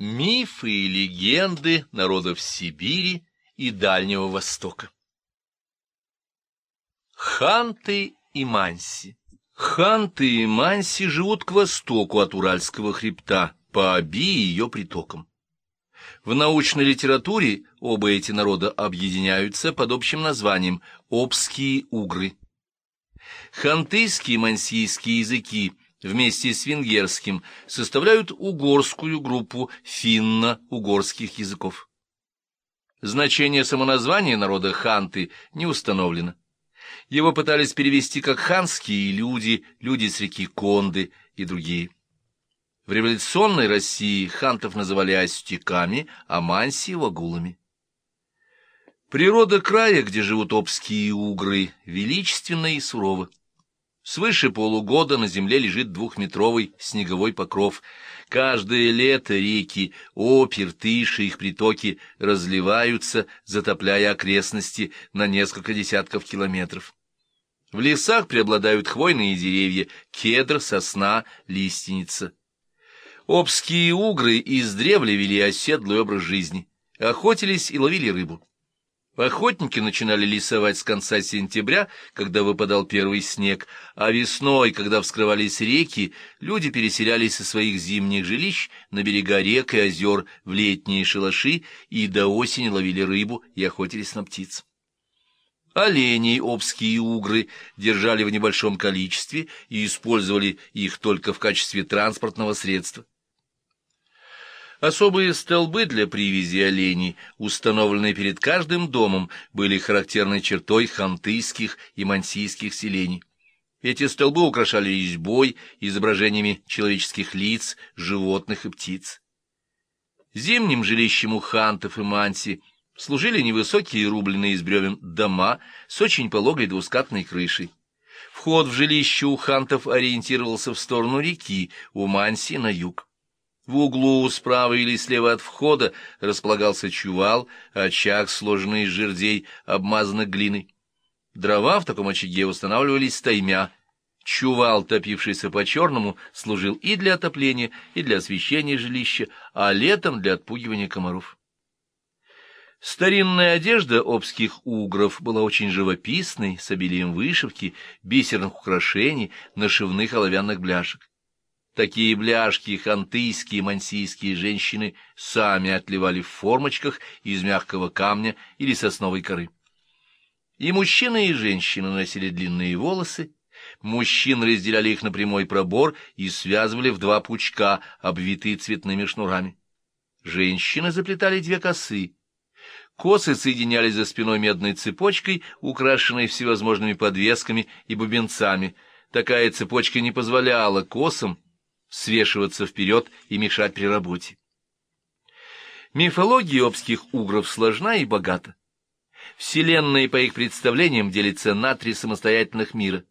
Мифы и легенды народов Сибири и Дальнего Востока. Ханты и Манси Ханты и Манси живут к востоку от Уральского хребта, по Оби и ее притокам. В научной литературе оба эти народа объединяются под общим названием «Обские угры». Хантыйские и мансийские языки – вместе с венгерским составляют угорскую группу финно-угорских языков. Значение самоназвания народа ханты не установлено. Его пытались перевести как ханские люди, люди с реки Конды и другие. В революционной России хантов называли астюками, а манси — вагулами. Природа края, где живут обские угры, величественна и сурова. Свыше полугода на земле лежит двухметровый снеговой покров. Каждое лето реки, Опер, Тыши, их притоки разливаются, затопляя окрестности на несколько десятков километров. В лесах преобладают хвойные деревья, кедр, сосна, лиственница. Обские угры издревле вели оседлый образ жизни, охотились и ловили рыбу. Охотники начинали лесовать с конца сентября, когда выпадал первый снег, а весной, когда вскрывались реки, люди переселялись из своих зимних жилищ на берега рек и озер в летние шалаши и до осени ловили рыбу и охотились на птиц. Оленей обские угры держали в небольшом количестве и использовали их только в качестве транспортного средства. Особые столбы для привязи оленей, установленные перед каждым домом, были характерной чертой хантыйских и мансийских селений. Эти столбы украшали резьбой, изображениями человеческих лиц, животных и птиц. Зимним жилищем у хантов и манси служили невысокие рубленые из бревен дома с очень пологой двускатной крышей. Вход в жилище у хантов ориентировался в сторону реки, у манси — на юг. В углу справа или слева от входа располагался чувал, очаг, сложенный из жердей, обмазанных глиной. Дрова в таком очаге устанавливались стаймя. Чувал, топившийся по-черному, служил и для отопления, и для освещения жилища, а летом для отпугивания комаров. Старинная одежда обских угров была очень живописной, с обилием вышивки, бисерных украшений, нашивных оловянных бляшек. Такие бляшки хантыйские мансийские женщины сами отливали в формочках из мягкого камня или сосновой коры. И мужчины, и женщины носили длинные волосы, мужчин разделяли их на прямой пробор и связывали в два пучка, обвитые цветными шнурами. Женщины заплетали две косы. Косы соединялись за спиной медной цепочкой, украшенной всевозможными подвесками и бубенцами. Такая цепочка не позволяла косам свешиваться вперед и мешать при работе. Мифология обских угров сложна и богата. Вселенная, по их представлениям, делится на три самостоятельных мира.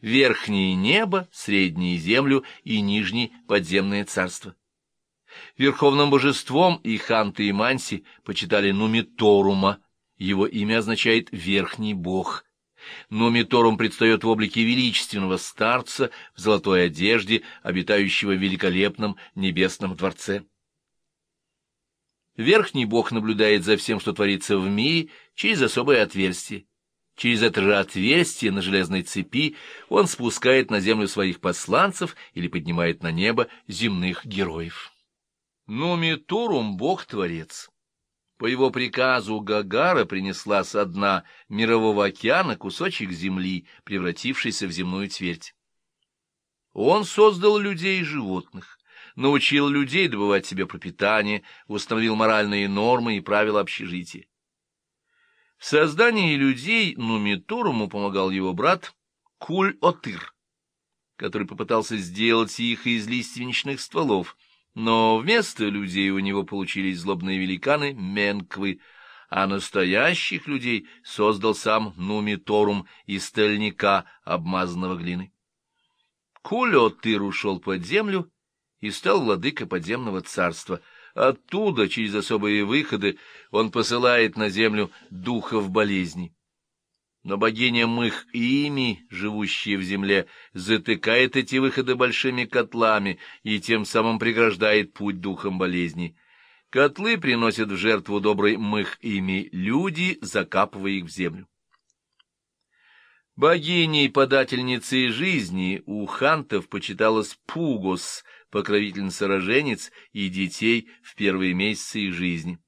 Верхнее небо, среднее землю и нижнее подземное царство. Верховным божеством и ханты и манси почитали Нумиторума, его имя означает «верхний бог», но Миторум предстает в облике величественного старца в золотой одежде, обитающего в великолепном небесном дворце. Верхний бог наблюдает за всем, что творится в мире, через особое отверстие. Через это же отверстие на железной цепи он спускает на землю своих посланцев или поднимает на небо земных героев. Но Миторум — бог-творец. По его приказу Гагара принесла со дна мирового океана кусочек земли, превратившийся в земную твердь. Он создал людей и животных, научил людей добывать себе пропитание, установил моральные нормы и правила общежития. В создании людей Нумитуруму помогал его брат Куль-Отыр, который попытался сделать их из лиственничных стволов — но вместо людей у него получились злобные великаны Менквы, а настоящих людей создал сам Нумиторум из стальника, обмазанного глиной. Кулиотыр ушел под землю и стал владыкой подземного царства. Оттуда, через особые выходы, он посылает на землю духов болезней. Но богиня Мых ими, живущая в земле, затыкает эти выходы большими котлами и тем самым преграждает путь духом болезни. Котлы приносят в жертву доброй Мых ими люди, закапывая их в землю. Богиней, подательницей жизни у хантов почиталась Пугос, покровительница роженец и детей в первые месяцы их жизни.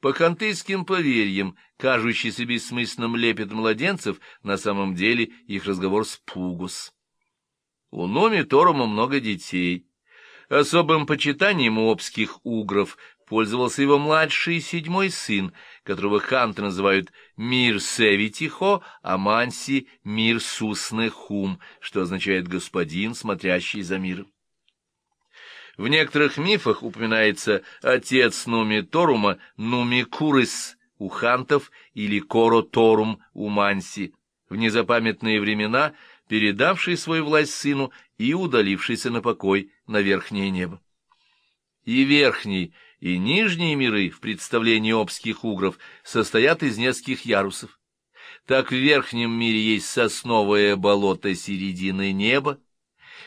По хантыйским поверьям, кажущийся бессмысленным лепет младенцев, на самом деле их разговор с Пугус. У Номи Торума много детей. Особым почитанием у обских угров пользовался его младший седьмой сын, которого ханты называют Мир Севитихо, а Манси — Мир Суснехум, что означает «господин, смотрящий за миром». В некоторых мифах упоминается отец Нуми Торума Нуми Курис у хантов или Коро Торум у Манси, в незапамятные времена передавший свою власть сыну и удалившийся на покой на верхнее небо. И верхний, и нижние миры в представлении обских угров состоят из нескольких ярусов. Так в верхнем мире есть сосновое болото середины неба,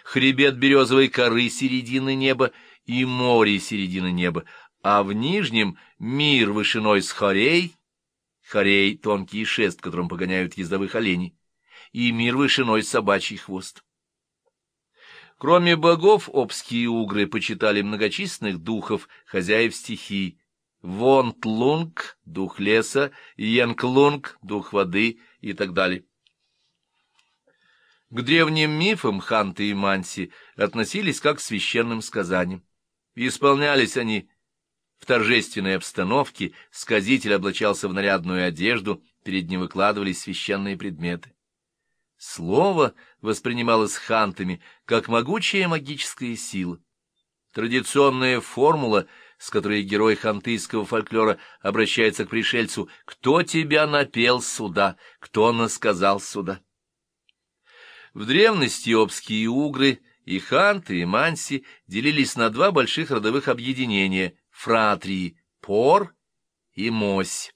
хребет березовой коры середины неба и море середины неба, а в нижнем — мир вышиной с хорей, хорей — тонкий шест, которым погоняют ездовых оленей, и мир вышиной собачий хвост. Кроме богов, обские угры почитали многочисленных духов, хозяев стихий, Вонтлунг — дух леса, Янклунг — дух воды и так далее. К древним мифам ханты и манси относились как к священным сказаниям. Исполнялись они в торжественной обстановке, сказитель облачался в нарядную одежду, перед ним выкладывались священные предметы. Слово воспринималось хантами как могучая магическая сила. Традиционная формула, с которой герой хантыйского фольклора обращается к пришельцу «Кто тебя напел сюда? Кто насказал сюда?» В древности обские угры и ханты, и манси делились на два больших родовых объединения — фратрии, пор и мось.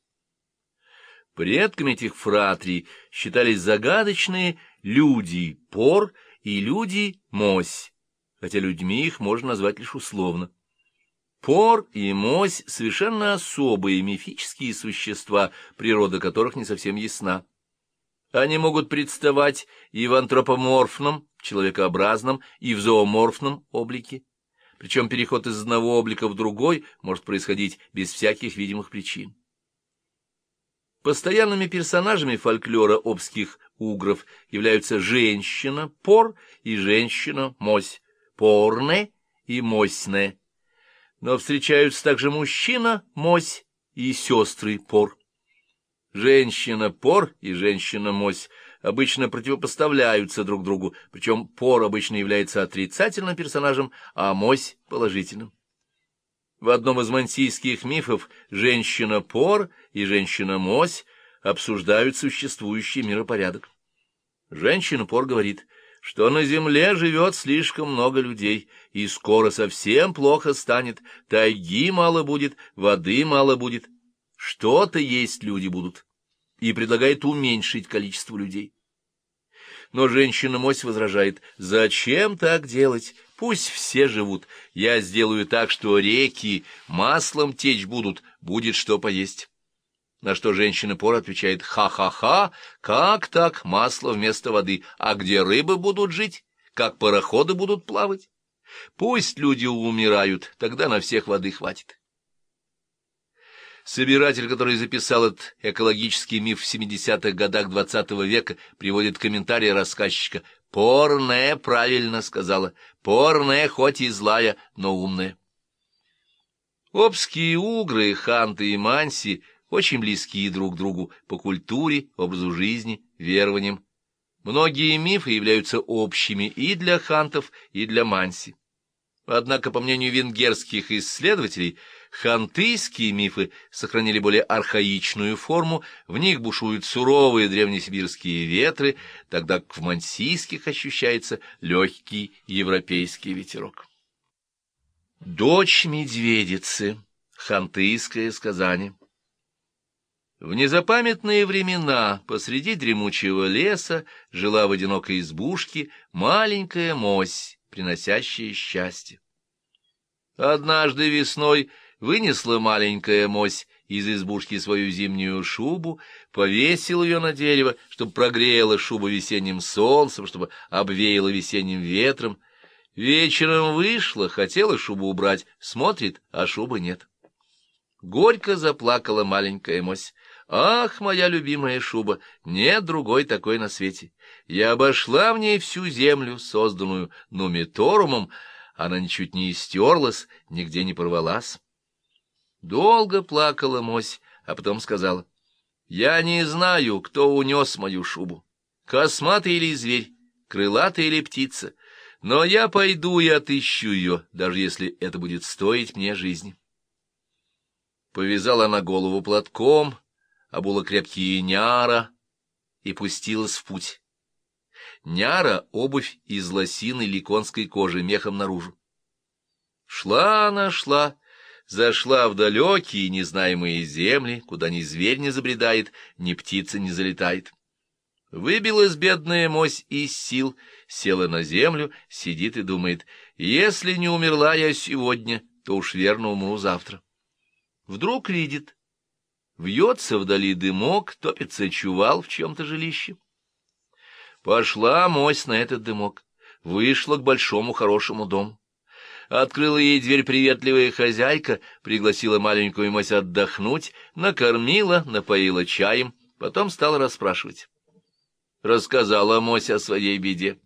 Предками этих фратрий считались загадочные люди пор и люди мось, хотя людьми их можно назвать лишь условно. Пор и мось — совершенно особые мифические существа, природа которых не совсем ясна. Они могут представать и в антропоморфном, человекообразном, и в зооморфном облике. Причем переход из одного облика в другой может происходить без всяких видимых причин. Постоянными персонажами фольклора обских угров являются женщина-пор и женщина-мось, порне и мосьне. Но встречаются также мужчина-мось и сестры-пор. Женщина-пор и женщина-мось обычно противопоставляются друг другу, причем пор обычно является отрицательным персонажем, а мось — положительным. В одном из мансийских мифов женщина-пор и женщина-мось обсуждают существующий миропорядок. Женщина-пор говорит, что на земле живет слишком много людей, и скоро совсем плохо станет, тайги мало будет, воды мало будет, что-то есть люди будут и предлагает уменьшить количество людей. Но женщина-мось возражает, зачем так делать? Пусть все живут. Я сделаю так, что реки маслом течь будут, будет что поесть. На что женщина-пор отвечает, ха-ха-ха, как так, масло вместо воды, а где рыбы будут жить, как пароходы будут плавать? Пусть люди умирают, тогда на всех воды хватит. Собиратель, который записал этот экологический миф в 70-х годах XX -го века, приводит комментарий рассказчика. «Порная правильно сказала. Порная, хоть и злая, но умная». Обские угры, ханты и манси очень близки друг другу по культуре, образу жизни, верованиям. Многие мифы являются общими и для хантов, и для манси. Однако, по мнению венгерских исследователей, Хантыйские мифы сохранили более архаичную форму, в них бушуют суровые древнесибирские ветры, тогда как в мансийских ощущается легкий европейский ветерок. Дочь медведицы. Хантыйское сказание. В незапамятные времена посреди дремучего леса жила в одинокой избушке маленькая мось, приносящая счастье. Однажды весной вынесла маленькая мось из избушки свою зимнюю шубу, повесила ее на дерево, чтобы прогрела шубу весенним солнцем, чтобы обвеяла весенним ветром. Вечером вышла, хотела шубу убрать, смотрит, а шубы нет. Горько заплакала маленькая мось. «Ах, моя любимая шуба, нет другой такой на свете. Я обошла в ней всю землю, созданную нумиторумом, она ничуть не истерлась, нигде не порвалась». Долго плакала мось, а потом сказала, «Я не знаю, кто унес мою шубу, косматый или зверь, крылатый или птица, но я пойду и отыщу ее, даже если это будет стоить мне жизни» повязала на голову платком, обула крепкие няра и пустилась в путь. Няра — обувь из лосины или конской кожи, мехом наружу. Шла она, шла, зашла в далекие незнаемые земли, куда ни зверь не забредает, ни птица не залетает. Выбилась бедная мось из сил, села на землю, сидит и думает, если не умерла я сегодня, то уж верно умру завтра. Вдруг видит. Вьется вдали дымок, топится чувал в чем-то жилище. Пошла мось на этот дымок, вышла к большому хорошему дому. Открыла ей дверь приветливая хозяйка, пригласила маленькую мось отдохнуть, накормила, напоила чаем, потом стала расспрашивать. Рассказала мось о своей беде.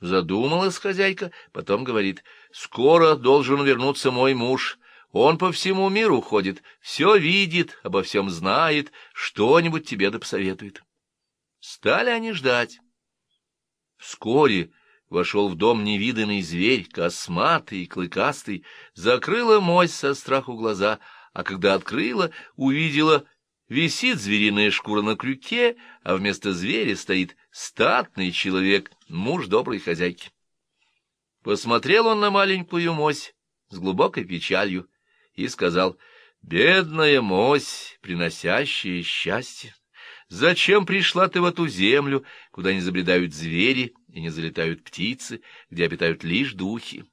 Задумалась хозяйка, потом говорит, «Скоро должен вернуться мой муж». Он по всему миру ходит, все видит, обо всем знает, что-нибудь тебе да посоветует. Стали они ждать. Вскоре вошел в дом невиданный зверь, косматый и клыкастый, закрыла мось со страху глаза, а когда открыла, увидела, висит звериная шкура на крюке, а вместо зверя стоит статный человек, муж доброй хозяйки. Посмотрел он на маленькую мось с глубокой печалью, и сказал, «Бедная мось, приносящая счастье, зачем пришла ты в эту землю, куда не забредают звери и не залетают птицы, где обитают лишь духи?»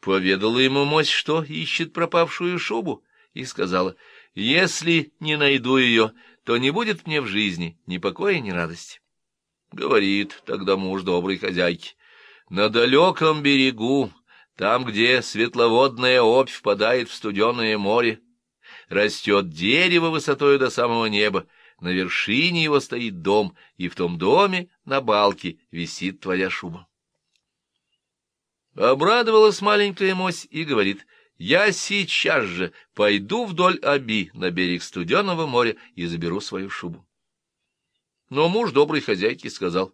Поведала ему мось, что ищет пропавшую шубу, и сказала, «Если не найду ее, то не будет мне в жизни ни покоя, ни радости». Говорит тогда муж доброй хозяйки, «На далеком берегу, там, где светловодная обь впадает в студеное море, растет дерево высотою до самого неба, на вершине его стоит дом, и в том доме на балке висит твоя шуба. Обрадовалась маленькая мось и говорит, «Я сейчас же пойду вдоль Аби на берег студеного моря и заберу свою шубу». Но муж доброй хозяйки сказал,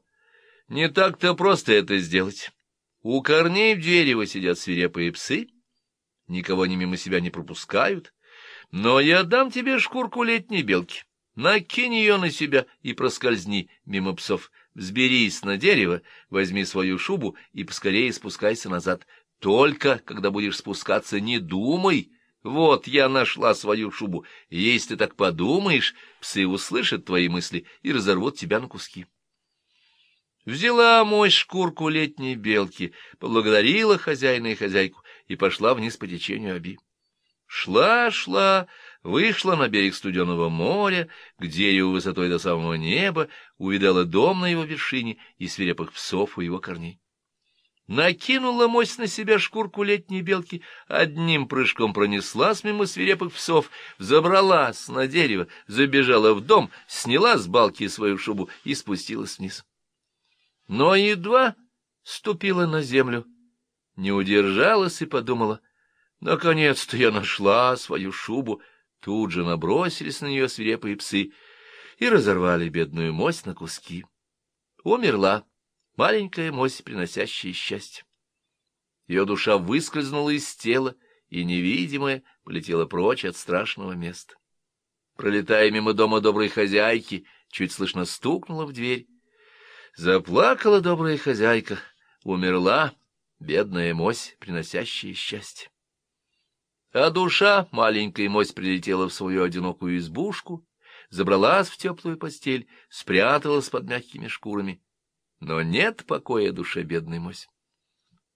«Не так-то просто это сделать». У корней дерева сидят свирепые псы, никого они мимо себя не пропускают, но я дам тебе шкурку летней белки. Накинь ее на себя и проскользни мимо псов. Взберись на дерево, возьми свою шубу и поскорее спускайся назад. Только, когда будешь спускаться, не думай. Вот я нашла свою шубу. Если ты так подумаешь, псы услышат твои мысли и разорвут тебя на куски. Взяла мой шкурку летней белки, поблагодарила хозяина и хозяйку и пошла вниз по течению Аби. Шла, шла, вышла на берег студеного моря, к дереву высотой до самого неба, увидала дом на его вершине и свирепых псов у его корней. Накинула мось на себя шкурку летней белки, одним прыжком пронеслась мимо свирепых псов, взобралась на дерево, забежала в дом, сняла с балки свою шубу и спустилась вниз но едва ступила на землю, не удержалась и подумала, наконец-то я нашла свою шубу, тут же набросились на нее свирепые псы и разорвали бедную мось на куски. Умерла маленькая мось, приносящая счастье. Ее душа выскользнула из тела, и невидимая полетела прочь от страшного места. Пролетая мимо дома доброй хозяйки, чуть слышно стукнула в дверь, Заплакала добрая хозяйка, умерла бедная мось, приносящая счастье. А душа, маленькая мось, прилетела в свою одинокую избушку, забралась в теплую постель, спряталась под мягкими шкурами. Но нет покоя душе бедной мось.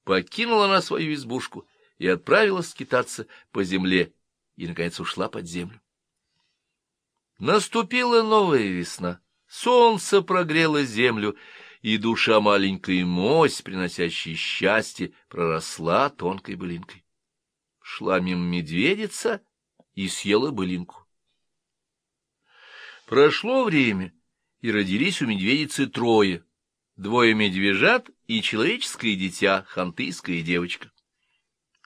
Покинула она свою избушку и отправилась скитаться по земле, и, наконец, ушла под землю. Наступила новая весна, солнце прогрело землю, и душа маленькой мось, приносящая счастье, проросла тонкой былинкой. Шла мимо медведица и съела былинку. Прошло время, и родились у медведицы трое, двое медвежат и человеческое дитя, хантыйская девочка.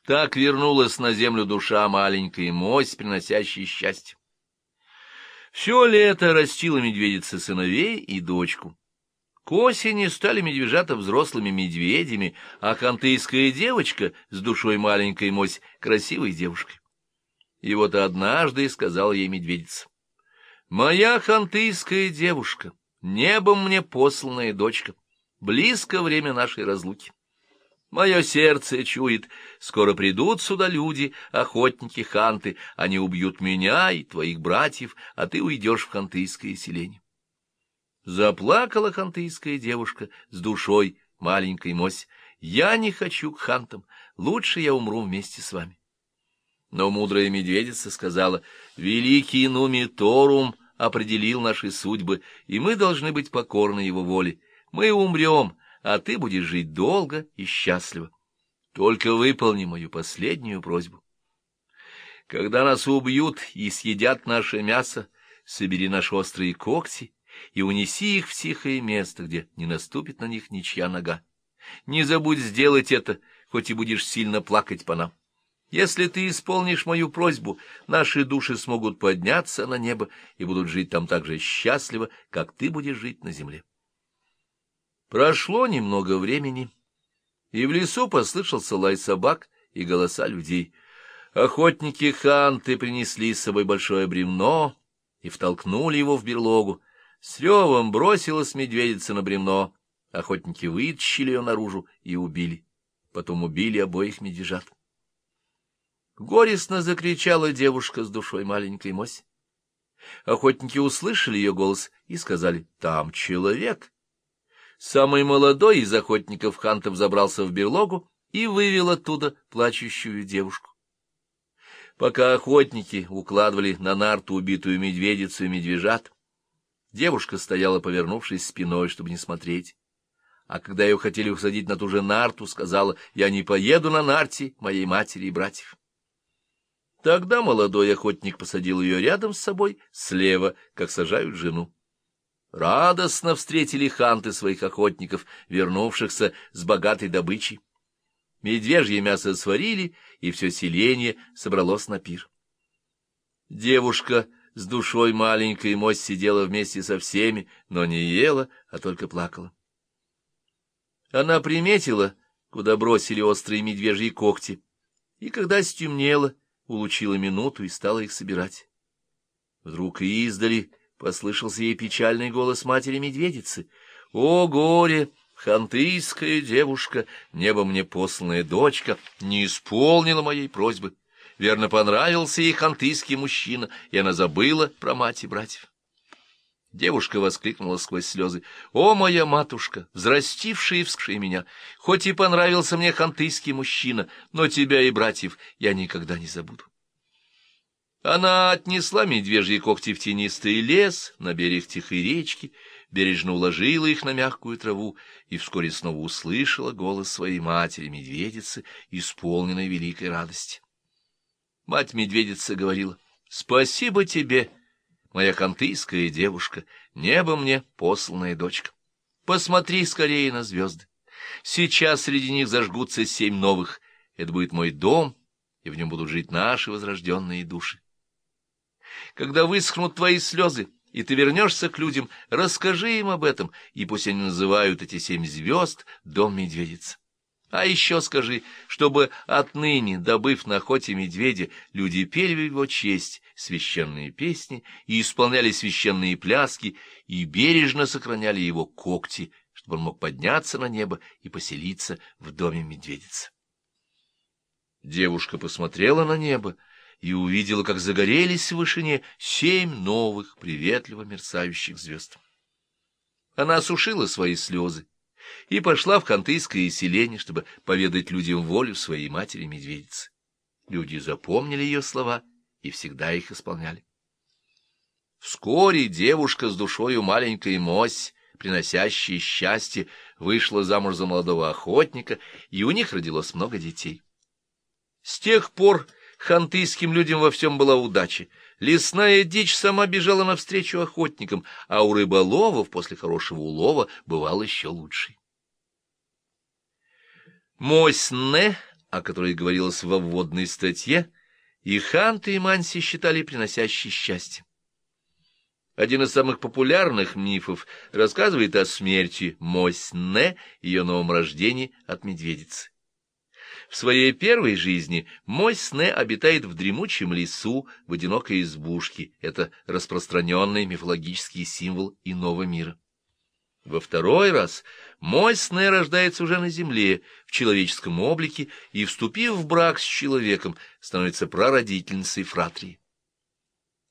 Так вернулась на землю душа маленькой мось, приносящая счастье. Все лето растила медведица сыновей и дочку. К осени стали медвежата взрослыми медведями, а хантыйская девочка с душой маленькой мось красивой девушкой. И вот однажды сказал ей медведица, «Моя хантыйская девушка, небом мне посланная дочка, близко время нашей разлуки. Мое сердце чует, скоро придут сюда люди, охотники-ханты, они убьют меня и твоих братьев, а ты уйдешь в хантыйское селение. Заплакала хантыйская девушка с душой маленькой мось. Я не хочу к хантам, лучше я умру вместе с вами. Но мудрая медведица сказала, великий Нуми Торум определил наши судьбы, и мы должны быть покорны его воле. Мы умрем, а ты будешь жить долго и счастливо. Только выполни мою последнюю просьбу. Когда нас убьют и съедят наше мясо, собери наши острые когти и унеси их в тихое место, где не наступит на них ничья нога. Не забудь сделать это, хоть и будешь сильно плакать по нам. Если ты исполнишь мою просьбу, наши души смогут подняться на небо и будут жить там так же счастливо, как ты будешь жить на земле. Прошло немного времени, и в лесу послышался лай собак и голоса людей. Охотники-ханты принесли с собой большое бревно и втолкнули его в берлогу. С ревом бросилась медведица на бревно. Охотники вытащили ее наружу и убили. Потом убили обоих медвежат. Горестно закричала девушка с душой маленькой Мось. Охотники услышали ее голос и сказали, «Там человек». Самый молодой из охотников хантов забрался в берлогу и вывел оттуда плачущую девушку. Пока охотники укладывали на нарту убитую медведицу и медвежат, Девушка стояла, повернувшись спиной, чтобы не смотреть. А когда ее хотели усадить на ту же нарту, сказала, «Я не поеду на нарте моей матери и братьев». Тогда молодой охотник посадил ее рядом с собой, слева, как сажают жену. Радостно встретили ханты своих охотников, вернувшихся с богатой добычей. Медвежье мясо сварили, и все селение собралось на пир. Девушка с душой маленькой Мось сидела вместе со всеми, но не ела, а только плакала. Она приметила, куда бросили острые медвежьи когти, и когда стемнело, улучила минуту и стала их собирать. Вдруг издали послышался ей печальный голос матери-медведицы. «О, горе! Хантыйская девушка, небо мне посланная дочка, не исполнила моей просьбы!» Верно, понравился ей хантыйский мужчина, и она забыла про мать и братьев. Девушка воскликнула сквозь слезы. «О, моя матушка, взрастившая и вскшая меня! Хоть и понравился мне хантыйский мужчина, но тебя и братьев я никогда не забуду». Она отнесла медвежьи когти в тенистый лес, на берег тихой речки, бережно уложила их на мягкую траву и вскоре снова услышала голос своей матери-медведицы, исполненной великой радости. Мать-медведица говорила, «Спасибо тебе, моя кантыйская девушка, небо мне посланная дочка. Посмотри скорее на звезды. Сейчас среди них зажгутся семь новых. Это будет мой дом, и в нем будут жить наши возрожденные души. Когда высохнут твои слезы, и ты вернешься к людям, расскажи им об этом, и пусть они называют эти семь звезд дом медведицы. А еще скажи, чтобы отныне, добыв на охоте медведя, люди пели его честь священные песни и исполняли священные пляски и бережно сохраняли его когти, чтобы он мог подняться на небо и поселиться в доме медведицы. Девушка посмотрела на небо и увидела, как загорелись в вышине семь новых, приветливо мерцающих звезд. Она осушила свои слезы и пошла в хантыйское селение, чтобы поведать людям волю своей матери-медведицы. Люди запомнили ее слова и всегда их исполняли. Вскоре девушка с душою маленькой мось, приносящая счастье, вышла замуж за молодого охотника, и у них родилось много детей. С тех пор хантыйским людям во всем была удача. Лесная дичь сама бежала навстречу охотникам, а у рыболовов после хорошего улова бывал еще лучший. Мосьне, о которой говорилось во вводной статье, и ханты и манси считали приносящей счастье. Один из самых популярных мифов рассказывает о смерти Мосьне, ее новом рождении от медведицы. В своей первой жизни мой сне обитает в дремучем лесу в одинокой избушке. Это распространенный мифологический символ иного мира. Во второй раз мой сне рождается уже на земле, в человеческом облике, и, вступив в брак с человеком, становится прародительницей Фратрии.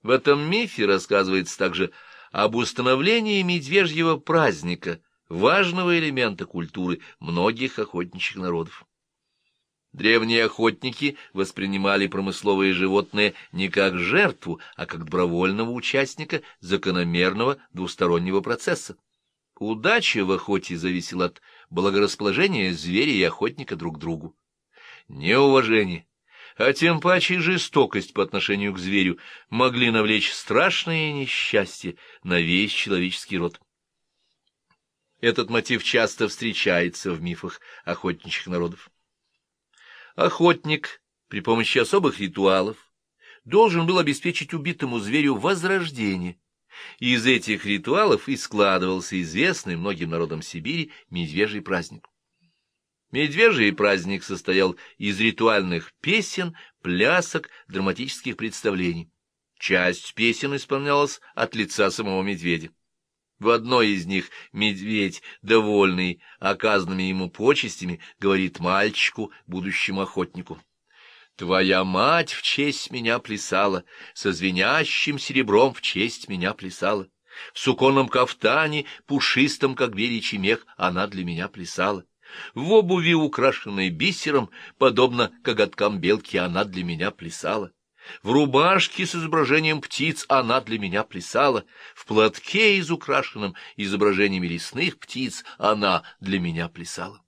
В этом мифе рассказывается также об установлении медвежьего праздника, важного элемента культуры многих охотничьих народов. Древние охотники воспринимали промысловые животные не как жертву, а как добровольного участника закономерного двустороннего процесса. Удача в охоте зависела от благорасположения зверя и охотника друг к другу. Неуважение, а тем паче жестокость по отношению к зверю могли навлечь страшное несчастье на весь человеческий род. Этот мотив часто встречается в мифах охотничьих народов. Охотник при помощи особых ритуалов должен был обеспечить убитому зверю возрождение. И из этих ритуалов и складывался известный многим народам Сибири медвежий праздник. Медвежий праздник состоял из ритуальных песен, плясок, драматических представлений. Часть песен исполнялась от лица самого медведя. В одной из них медведь, довольный оказанными ему почестями, говорит мальчику, будущему охотнику. «Твоя мать в честь меня плясала, со звенящим серебром в честь меня плясала. В суконном кафтане, пушистом, как беличий мех, она для меня плясала. В обуви, украшенной бисером, подобно коготкам белки, она для меня плясала. В рубашке с изображением птиц она для меня плясала, в платке, изукрашенном изображениями лесных птиц, она для меня плясала.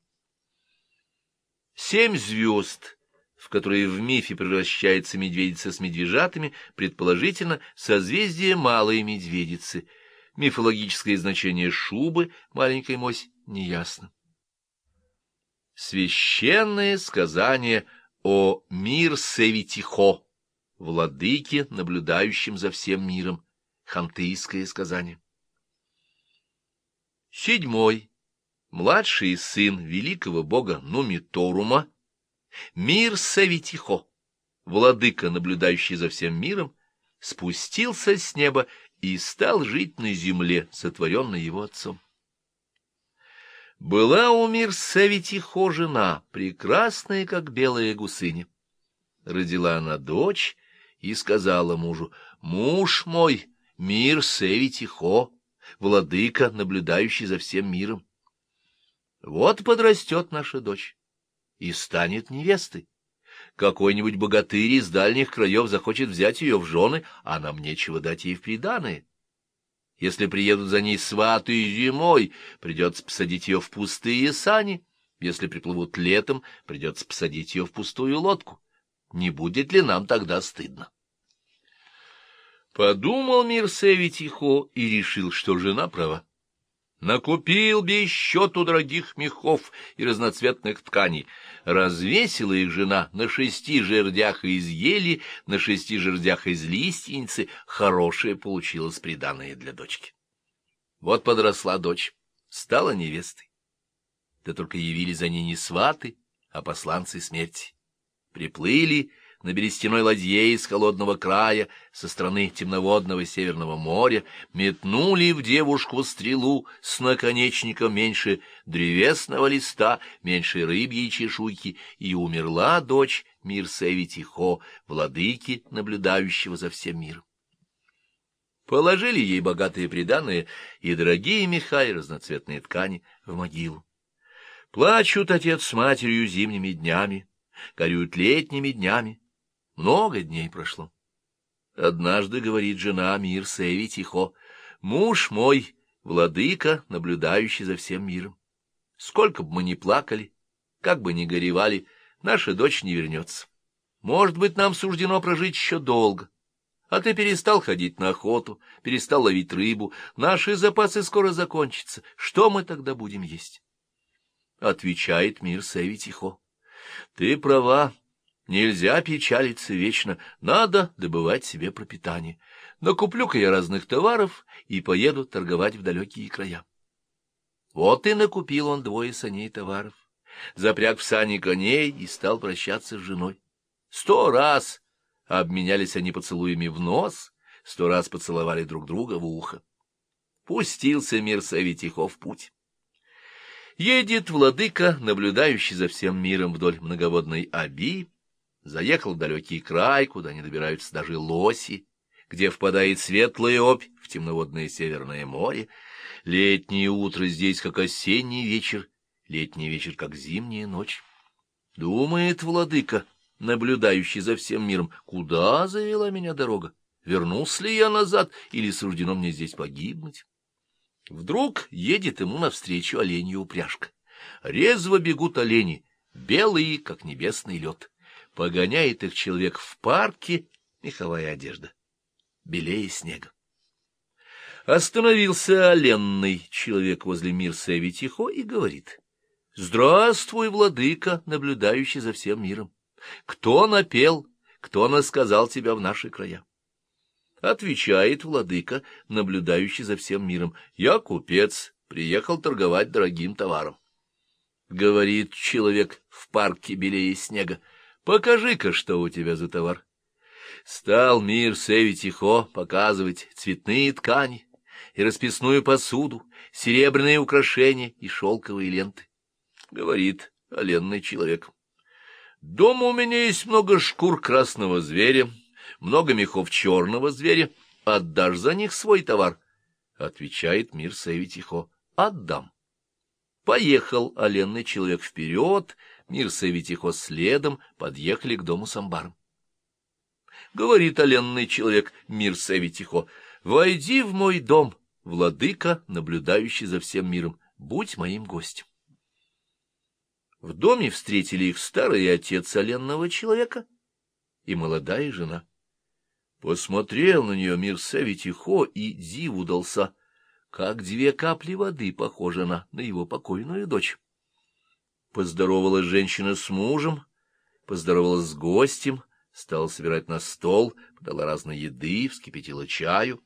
Семь звезд, в которые в мифе превращается медведица с медвежатами, предположительно, созвездие малой медведицы. Мифологическое значение шубы маленькой мось неясно. Священное сказание о мир Севитихо владыке, наблюдающем за всем миром, хантыйское сказание. Седьмой, младший сын великого бога Нумиторума, мир Савитихо, владыка, наблюдающий за всем миром, спустился с неба и стал жить на земле, сотворенной его отцом. Была у мир Савитихо жена, прекрасная, как белая гусыня. Родила она дочь, и сказала мужу, «Муж мой, мир Севи Тихо, владыка, наблюдающий за всем миром. Вот подрастет наша дочь и станет невестой. Какой-нибудь богатырь из дальних краев захочет взять ее в жены, а нам нечего дать ей в приданое. Если приедут за ней сваты зимой, придется посадить ее в пустые сани. Если приплывут летом, придется посадить ее в пустую лодку не будет ли нам тогда стыдно? Подумал Мирсеви тихо и решил, что жена права. Накупил без счету дорогих мехов и разноцветных тканей. Развесила их жена на шести жердях из ели, на шести жердях из лиственницы. Хорошее получилось приданное для дочки. Вот подросла дочь, стала невестой. Да только явили за ней не сваты, а посланцы смерти приплыли на берестяной ладье из холодного края со стороны темноводного Северного моря метнули в девушку стрелу с наконечником меньше древесного листа, меньше рыбьей чешуйки, и умерла дочь Мирсеви Тихо, владыки, наблюдающего за всем миром. Положили ей богатые приданые и дорогие меха и разноцветные ткани в могилу. Плачут отец с матерью зимними днями, горюют летними днями. Много дней прошло. Однажды говорит жена Мир Севи тихо, «Муж мой, владыка, наблюдающий за всем миром. Сколько бы мы ни плакали, как бы ни горевали, наша дочь не вернется. Может быть, нам суждено прожить еще долго. А ты перестал ходить на охоту, перестал ловить рыбу, наши запасы скоро закончатся. Что мы тогда будем есть?» Отвечает Мир Севи тихо. Ты права, нельзя печалиться вечно, надо добывать себе пропитание. Накуплю-ка я разных товаров и поеду торговать в далекие края. Вот и накупил он двое саней товаров, запряг в сани коней и стал прощаться с женой. Сто раз обменялись они поцелуями в нос, сто раз поцеловали друг друга в ухо. Пустился мир Савитихов в путь. Едет владыка, наблюдающий за всем миром вдоль многоводной Аби, заехал в далекий край, куда не добираются даже лоси, где впадает светлая опь в темноводное Северное море. Летнее утро здесь, как осенний вечер, летний вечер, как зимняя ночь. Думает владыка, наблюдающий за всем миром, куда завела меня дорога? Вернулся ли я назад, или суждено мне здесь погибнуть? Вдруг едет ему навстречу оленья упряжка. Резво бегут олени, белые, как небесный лед. Погоняет их человек в парке, меховая одежда, белее снега. Остановился оленный человек возле Мирса Витихо и говорит. — Здравствуй, владыка, наблюдающий за всем миром. Кто напел, кто насказал тебя в наши края? Отвечает владыка, наблюдающий за всем миром. Я купец, приехал торговать дорогим товаром. Говорит человек в парке белее снега. Покажи-ка, что у тебя за товар. Стал мир Севи тихо показывать цветные ткани и расписную посуду, серебряные украшения и шелковые ленты. Говорит оленный человек. Дома у меня есть много шкур красного зверя, много мехов черного зверя. Отдашь за них свой товар? Отвечает Мир Севи тихо. Отдам. Поехал оленный человек вперед, Мир Севи тихо следом, подъехали к дому с амбаром. Говорит оленный человек Мир Севи тихо. Войди в мой дом, владыка, наблюдающий за всем миром, будь моим гостем. В доме встретили их старый отец оленного человека и молодая жена. Посмотрел на нее мир Савитихо и диву дался, как две капли воды похожа она на его покойную дочь. Поздоровалась женщина с мужем, поздоровалась с гостем, стала собирать на стол, подала разной еды, вскипятила чаю.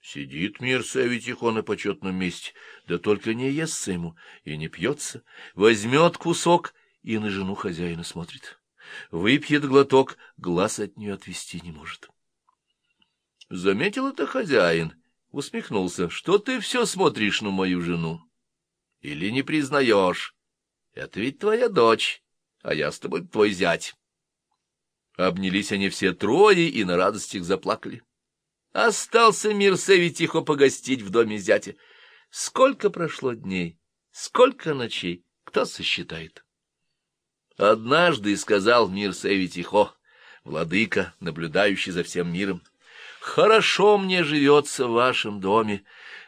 Сидит мир Савитихо на почетном месте, да только не естся ему и не пьется, возьмет кусок и на жену хозяина смотрит. Выпьет глоток, глаз от нее отвести не может. Заметил это хозяин, усмехнулся. Что ты все смотришь на мою жену? Или не признаешь? Это ведь твоя дочь, а я с тобой твой зять. Обнялись они все трое и на радостях заплакали. Остался мир Севи тихо погостить в доме зятя. Сколько прошло дней, сколько ночей, кто сосчитает? Однажды сказал мир Севи тихо, владыка, наблюдающий за всем миром, — Хорошо мне живется в вашем доме,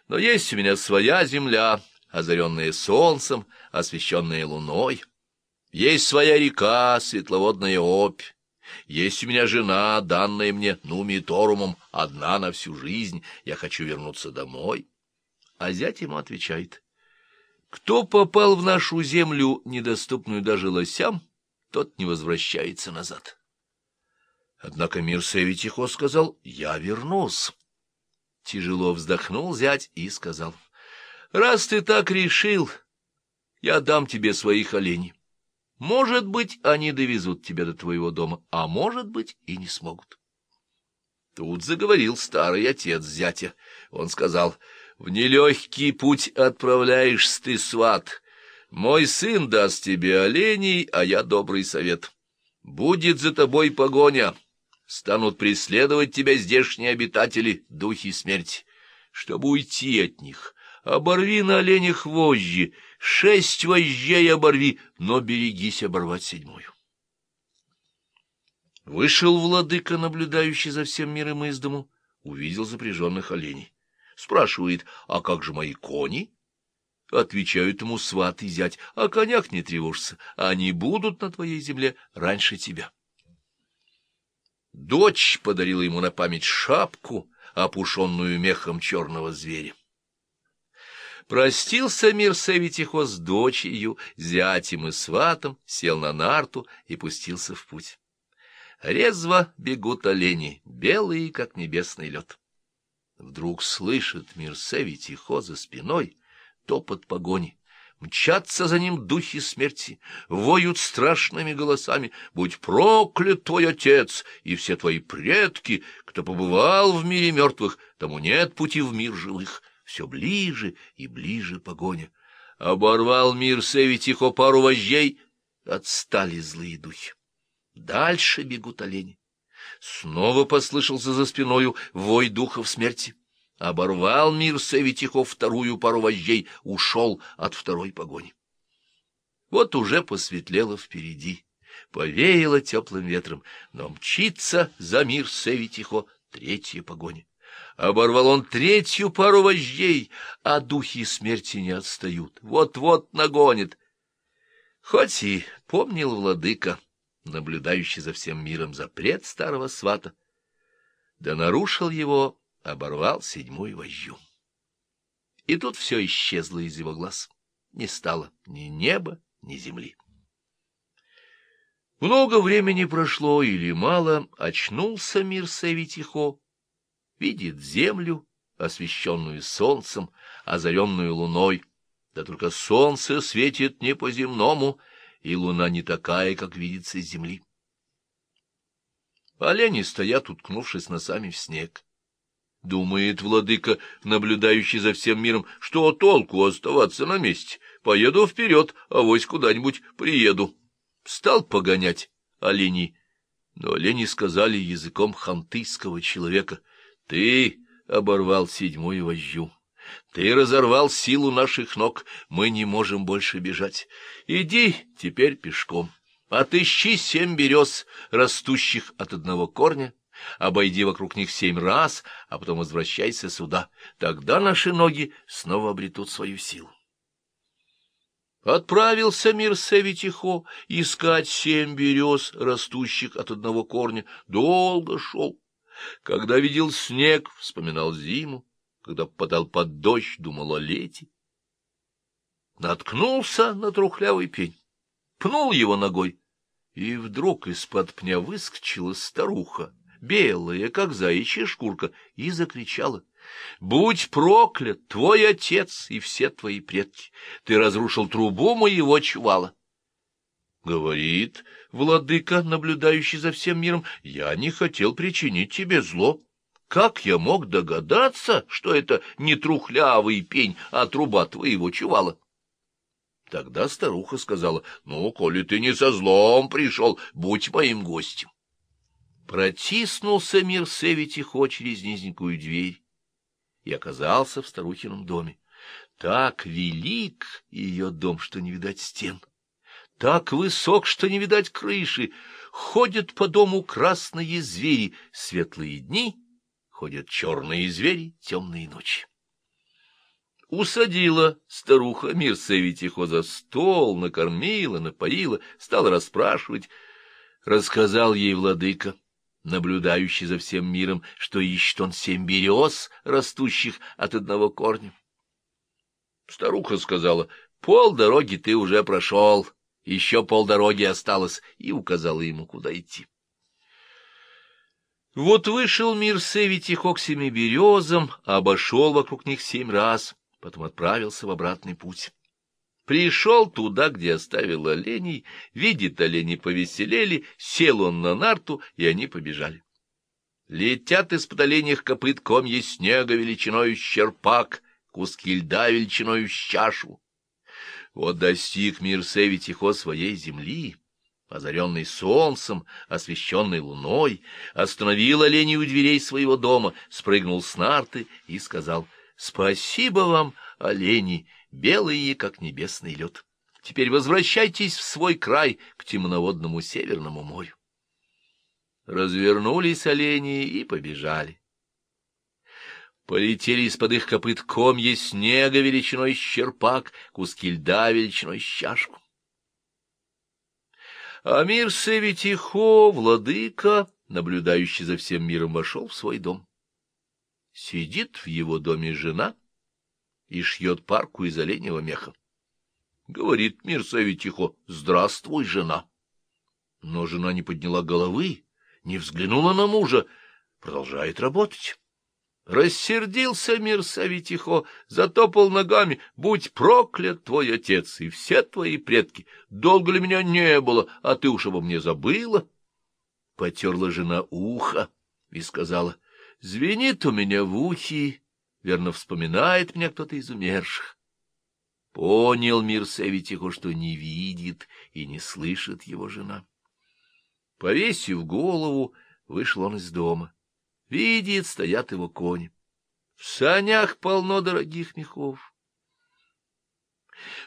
но есть у меня своя земля, озаренная солнцем, освещенная луной. Есть своя река, светловодная опь. Есть у меня жена, данная мне Нумиторумом, одна на всю жизнь. Я хочу вернуться домой. А зять ему отвечает. Кто попал в нашу землю, недоступную даже лосям, тот не возвращается назад. Однако Мирсеви тихо сказал «Я вернусь». Тяжело вздохнул зять и сказал «Раз ты так решил, я дам тебе своих оленей. Может быть, они довезут тебя до твоего дома, а может быть, и не смогут. Тут заговорил старый отец зятя. Он сказал, «В нелегкий путь отправляешься ты, сват. Мой сын даст тебе оленей, а я добрый совет. Будет за тобой погоня. Станут преследовать тебя здешние обитатели, духи смерти. Чтобы уйти от них, оборви на оленях вожжи, шесть вожжей оборви, но берегись оборвать седьмую. Вышел владыка, наблюдающий за всем миром из дому, увидел запряженных оленей. Спрашивает, а как же мои кони? Отвечают ему сват и зять, о конях не тревожься, они будут на твоей земле раньше тебя. Дочь подарила ему на память шапку, опушенную мехом черного зверя. Простился мир Севитихо с дочерью, зятем и сватом, сел на нарту и пустился в путь. Резво бегут олени, белые, как небесный лед. Вдруг слышит мир Севитихо за спиной топот погони. Мчатся за ним духи смерти, воют страшными голосами. Будь проклят твой отец и все твои предки, кто побывал в мире мертвых, тому нет пути в мир живых все ближе и ближе погоня. Оборвал мир Севи тихо пару вожжей, отстали злые духи. Дальше бегут олени. Снова послышался за спиною вой духов смерти. Оборвал мир Севи тихо вторую пару вожжей, ушел от второй погони. Вот уже посветлело впереди, повеяло теплым ветром, но мчится за мир Севи тихо третья погоня. Оборвал он третью пару вождей, а духи смерти не отстают. Вот-вот нагонит. Хоть и помнил владыка, наблюдающий за всем миром запрет старого свата, да нарушил его, оборвал седьмую вожжу. И тут все исчезло из его глаз. Не стало ни неба, ни земли. Много времени прошло или мало, очнулся мир Севитихо, видит землю, освещенную солнцем, озаренную луной. Да только солнце светит не по-земному, и луна не такая, как видится с земли. Олени стоят, уткнувшись носами в снег. Думает владыка, наблюдающий за всем миром, что толку оставаться на месте. Поеду вперед, а вось куда-нибудь приеду. Стал погонять оленей, но олени сказали языком хантыйского человека — ты оборвал седьмую вожжу. Ты разорвал силу наших ног, мы не можем больше бежать. Иди теперь пешком, отыщи семь берез, растущих от одного корня, обойди вокруг них семь раз, а потом возвращайся сюда. Тогда наши ноги снова обретут свою силу. Отправился мир Севитихо искать семь берез, растущих от одного корня. Долго шел. Когда видел снег, вспоминал зиму, когда попадал под дождь, думал о лете. Наткнулся на трухлявый пень, пнул его ногой, и вдруг из-под пня выскочила старуха, белая, как заячья шкурка, и закричала. «Будь проклят, твой отец и все твои предки! Ты разрушил трубу моего чувала!» Говорит владыка, наблюдающий за всем миром, я не хотел причинить тебе зло. Как я мог догадаться, что это не трухлявый пень, а труба твоего чувала? Тогда старуха сказала, ну, коли ты не со злом пришел, будь моим гостем. Протиснулся мир Севи тихо через низенькую дверь и оказался в старухином доме. Так велик ее дом, что не видать стен так высок, что не видать крыши. Ходят по дому красные звери, светлые дни, ходят черные звери, темные ночи. Усадила старуха Мирсевитихо за стол, накормила, напоила, стала расспрашивать. Рассказал ей владыка, наблюдающий за всем миром, что ищет он семь берез, растущих от одного корня. Старуха сказала, пол дороги ты уже прошел, еще полдороги осталось, и указала ему, куда идти. Вот вышел мир Севи тихо к семи березам, обошел вокруг них семь раз, потом отправился в обратный путь. Пришел туда, где оставил оленей, видит, олени повеселели, сел он на нарту, и они побежали. Летят из-под оленях копыт комья снега величиною щерпак, куски льда величиною чашу. Вот достиг мир Севитихо своей земли, озаренный солнцем, освещенный луной, остановил оленей у дверей своего дома, спрыгнул с нарты и сказал «Спасибо вам, олени, белые, как небесный лед. Теперь возвращайтесь в свой край, к темноводному Северному морю». Развернулись олени и побежали. Полетели из-под их копыт комья снега величиной щерпак, куски льда величиной чашку. Амир Севитихо, владыка, наблюдающий за всем миром, вошел в свой дом. Сидит в его доме жена и шьет парку из оленевого меха. Говорит Мир Севитихо, «Здравствуй, жена». Но жена не подняла головы, не взглянула на мужа, продолжает работать. Рассердился мир Савитихо, затопал ногами. Будь проклят твой отец и все твои предки. Долго ли меня не было, а ты уж обо мне забыла? Потерла жена ухо и сказала, звенит у меня в ухе, верно вспоминает меня кто-то из умерших. Понял мир Савитихо, что не видит и не слышит его жена. Повесив голову, вышел он из дома. Видит, стоят его кони. В санях полно дорогих мехов.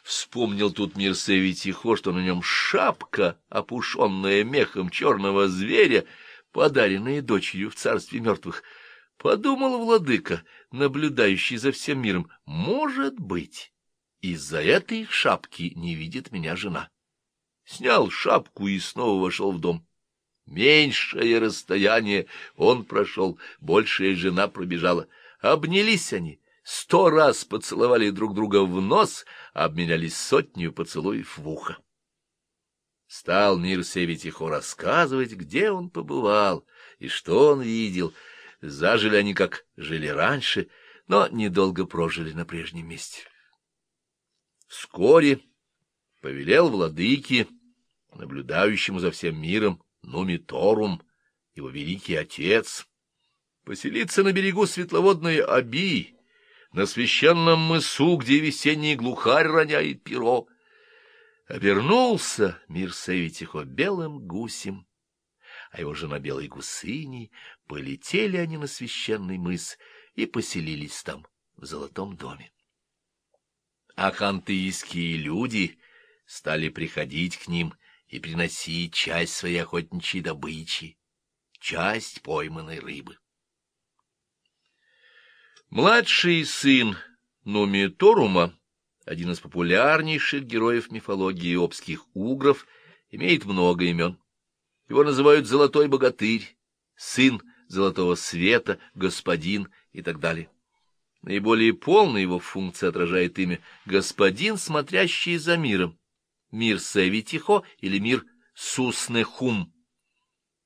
Вспомнил тут Мирсевий тихо, что на нем шапка, опушенная мехом черного зверя, подаренная дочерью в царстве мертвых. Подумал владыка, наблюдающий за всем миром, может быть, из-за этой шапки не видит меня жена. Снял шапку и снова вошел в дом. Меньшее расстояние он прошел, большая жена пробежала. Обнялись они, сто раз поцеловали друг друга в нос, обменялись сотню поцелуев в ухо. Стал мир Севитихо рассказывать, где он побывал и что он видел. Зажили они, как жили раньше, но недолго прожили на прежнем месте. Вскоре повелел владыке, наблюдающему за всем миром, Нумиторум, его великий отец, поселиться на берегу светловодной Аби, на священном мысу, где весенний глухарь роняет перо. Обернулся мир Севитихо белым гусем, а его жена белой гусыней, полетели они на священный мыс и поселились там, в золотом доме. А хантыйские люди стали приходить к ним и приносить часть своей охотничьей добычи, часть пойманной рыбы. Младший сын Нумиторума, один из популярнейших героев мифологии обских угров, имеет много имен. Его называют «золотой богатырь», «сын золотого света», «господин» и так далее. Наиболее полная его функция отражает имя «господин, смотрящий за миром», мир Севитихо или мир Суснехум.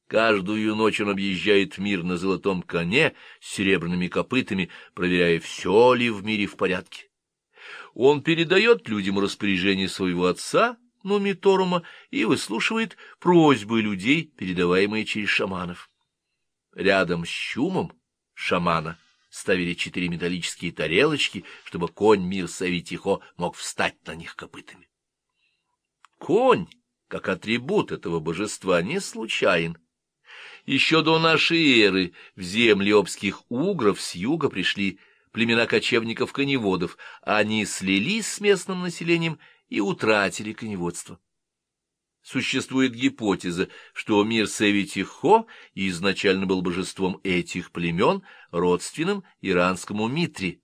Каждую ночь он объезжает мир на золотом коне с серебряными копытами, проверяя, все ли в мире в порядке. Он передает людям распоряжение своего отца, Нумиторума, и выслушивает просьбы людей, передаваемые через шаманов. Рядом с чумом шамана ставили четыре металлические тарелочки, чтобы конь мир Савитихо мог встать на них копытами. Конь, как атрибут этого божества, не случайен. Еще до нашей эры в земли обских угров с юга пришли племена кочевников-коневодов, они слились с местным населением и утратили коневодство. Существует гипотеза, что мир Севитихо изначально был божеством этих племен, родственным иранскому Митре,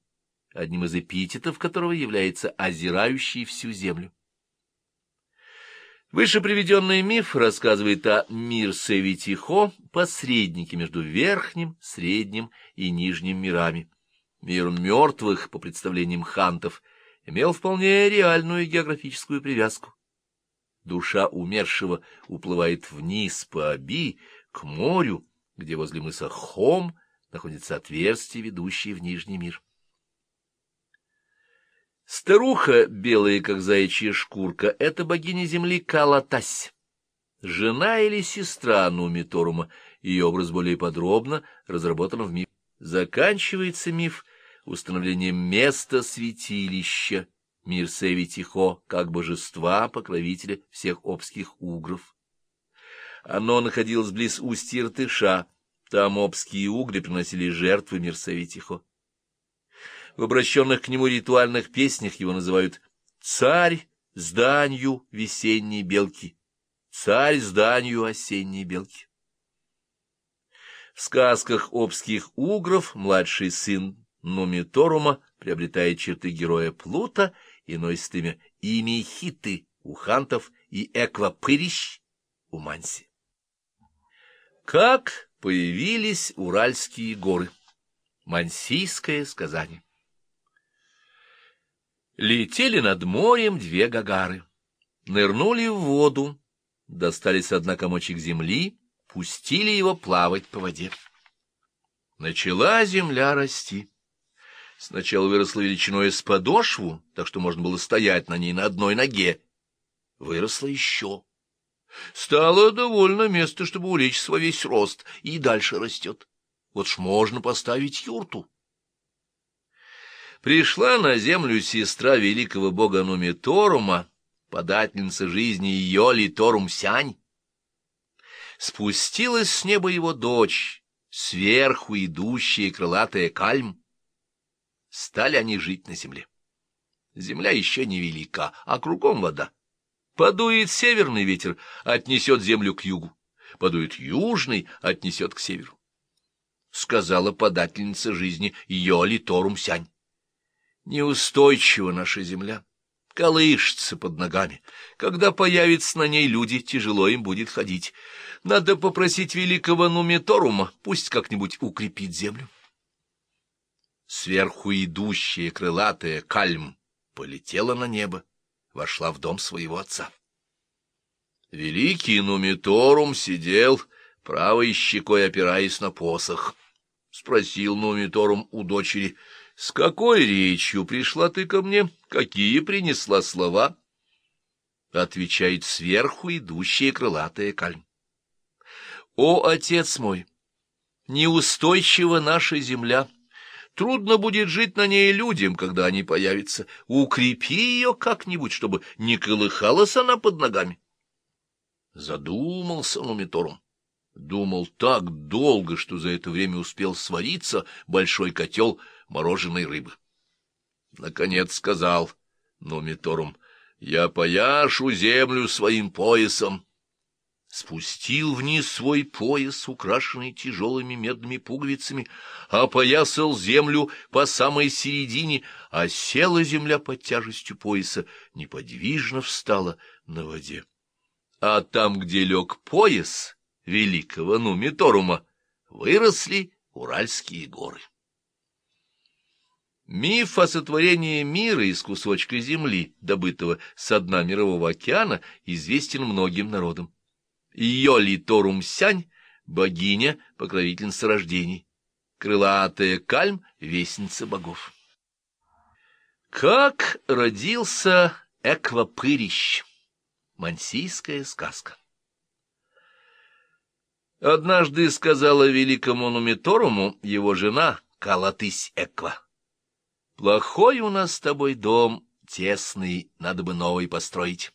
одним из эпитетов которого является озирающий всю землю. Выше приведенный миф рассказывает о Мир-Севитихо, посреднике между верхним, средним и нижним мирами. Мир мертвых, по представлениям хантов, имел вполне реальную географическую привязку. Душа умершего уплывает вниз по Аби, к морю, где возле мыса Хом находится отверстие, ведущее в Нижний мир. Старуха, белая, как заячья шкурка, — это богиня земли Калатась, жена или сестра Нумиторума. Ее образ более подробно разработан в мифе. Заканчивается миф установлением места святилища Мирсеви-Тихо, как божества, покровителя всех обских угров. Оно находилось близ устья Иртыша, там обские угры приносили жертвы Мирсеви-Тихо. В обращенных к нему ритуальных песнях его называют «Царь зданию весенней белки», «Царь зданию осенней белки». В сказках обских угров младший сын Нумиторума приобретает черты героя Плута и носит имя Имихиты у хантов и Эквапырищ у Манси. Как появились Уральские горы? Мансийское сказание. Летели над морем две гагары, нырнули в воду, достали с дна комочек земли, пустили его плавать по воде. Начала земля расти. Сначала выросла величиной с подошву, так что можно было стоять на ней на одной ноге. Выросла еще. Стало довольно места, чтобы улечься во весь рост, и дальше растет. Вот ж можно поставить юрту. Пришла на землю сестра великого бога Нумиторума, подательница жизни Йоли Торум Сянь. Спустилась с неба его дочь, сверху идущая крылатая кальм. Стали они жить на земле. Земля еще не велика, а кругом вода. Подует северный ветер, отнесет землю к югу. Подует южный, отнесет к северу. Сказала подательница жизни Йоли Торум Сянь. Неустойчива наша земля, колышется под ногами. Когда появятся на ней люди, тяжело им будет ходить. Надо попросить великого Нумиторума, пусть как-нибудь укрепит землю. Сверху идущая крылатая кальм полетела на небо, вошла в дом своего отца. Великий Нумиторум сидел, правой щекой опираясь на посох. Спросил Нумиторум у дочери — с какой речью пришла ты ко мне? Какие принесла слова? Отвечает сверху идущая крылатая кальм. О, отец мой, неустойчива наша земля. Трудно будет жить на ней людям, когда они появятся. Укрепи ее как-нибудь, чтобы не колыхалась она под ногами. Задумался Нумиторум. Думал так долго, что за это время успел свариться большой котел мороженой рыбы. Наконец сказал Нумиторум, я пояшу землю своим поясом. Спустил вниз свой пояс, украшенный тяжелыми медными пуговицами, опоясал землю по самой середине, а села земля под тяжестью пояса, неподвижно встала на воде. А там, где лег пояс великого Нумиторума, выросли Уральские горы. Миф о сотворении мира из кусочка земли, добытого со дна мирового океана, известен многим народам. Йоли Торум Сянь — богиня, покровительница рождений. Крылатая кальм — вестница богов. Как родился Эквапырищ? Мансийская сказка. Однажды сказала великому Нумиторуму его жена Калатысь Эква. Плохой у нас с тобой дом, тесный, надо бы новый построить.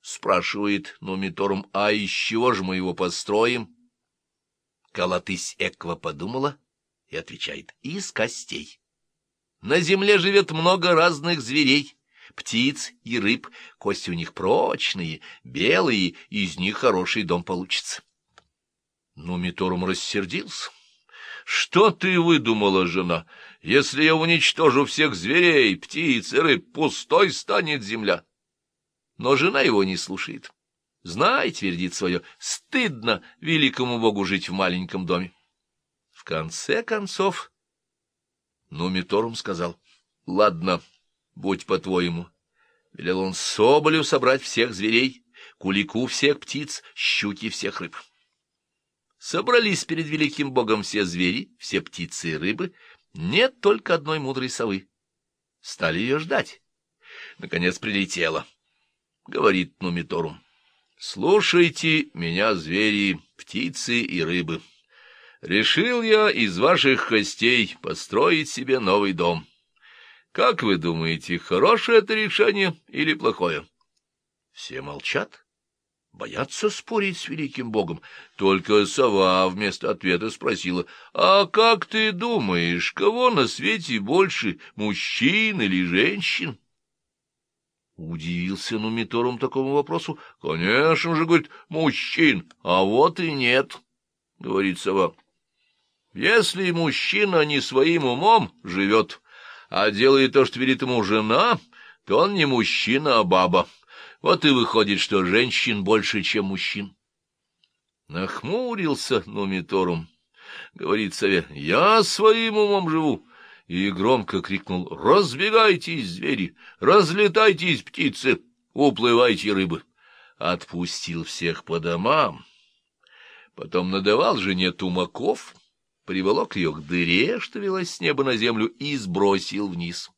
Спрашивает Нумиторум, а из чего же мы его построим? Калатысь Эква подумала и отвечает, из костей. На земле живет много разных зверей, птиц и рыб, кости у них прочные, белые, из них хороший дом получится. Нумиторум рассердился. Что ты выдумала, жена? Если я уничтожу всех зверей, птиц и рыб, пустой станет земля. Но жена его не слушает. Знай, твердит свое, стыдно великому богу жить в маленьком доме. В конце концов, Нумиторум сказал, — Ладно, будь по-твоему. Велел он Соболю собрать всех зверей, кулику всех птиц, щуки всех рыб. Собрались перед великим богом все звери, все птицы и рыбы, нет только одной мудрой совы. Стали ее ждать. Наконец прилетела. Говорит Нумиторум. Слушайте меня, звери, птицы и рыбы. Решил я из ваших костей построить себе новый дом. Как вы думаете, хорошее это решение или плохое? Все молчат, боятся спорить с великим богом. Только сова вместо ответа спросила, «А как ты думаешь, кого на свете больше, мужчин или женщин?» Удивился Нумиторум такому вопросу. «Конечно же, — говорит, — мужчин, а вот и нет, — говорит сова. Если мужчина не своим умом живет, а делает то, что велит ему жена, то он не мужчина, а баба. Вот и выходит, что женщин больше, чем мужчин. Нахмурился Нумиторум. Говорит сове, я своим умом живу. И громко крикнул, разбегайтесь, звери, разлетайтесь, птицы, уплывайте, рыбы. Отпустил всех по домам. Потом надавал жене тумаков, приволок ее к дыре, что велась с неба на землю, и сбросил вниз.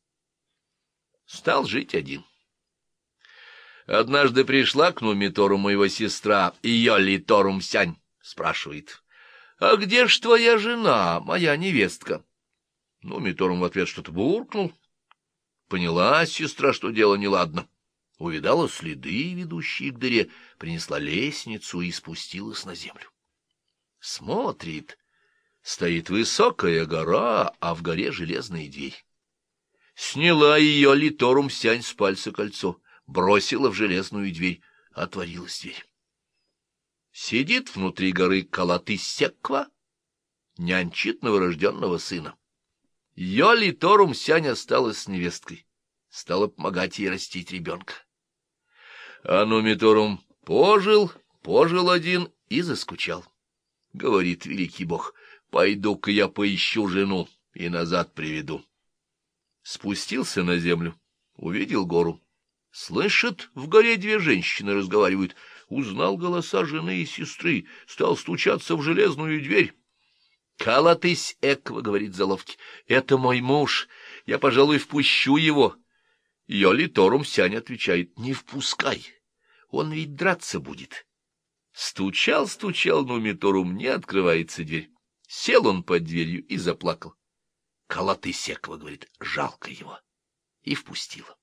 Стал жить один. Однажды пришла к Нумитору моего сестра, ее Литорум Сянь, спрашивает. — А где ж твоя жена, моя невестка? Нумиторум в ответ что-то буркнул. Поняла сестра, что дело неладно. Увидала следы, ведущие к дыре, принесла лестницу и спустилась на землю. Смотрит, Стоит высокая гора, а в горе железная дверь. Сняла ее литорум сянь с пальца кольцо, бросила в железную дверь, отворилась дверь. Сидит внутри горы Калаты Секва, нянчит новорожденного сына. Ее литорум сянь осталась с невесткой, стала помогать ей растить ребенка. А Нумиторум пожил, пожил один и заскучал. Говорит великий бог, Пойду-ка я поищу жену и назад приведу. Спустился на землю, увидел гору. Слышит, в горе две женщины разговаривают. Узнал голоса жены и сестры, стал стучаться в железную дверь. — Калатысь, Эква, — говорит Заловки, — это мой муж, я, пожалуй, впущу его. Йоли Торум Сянь отвечает, — не впускай, он ведь драться будет. Стучал, стучал, но Миторум не открывается дверь. Сел он под дверью и заплакал. Калаты Секва, говорит, жалко его. И впустила.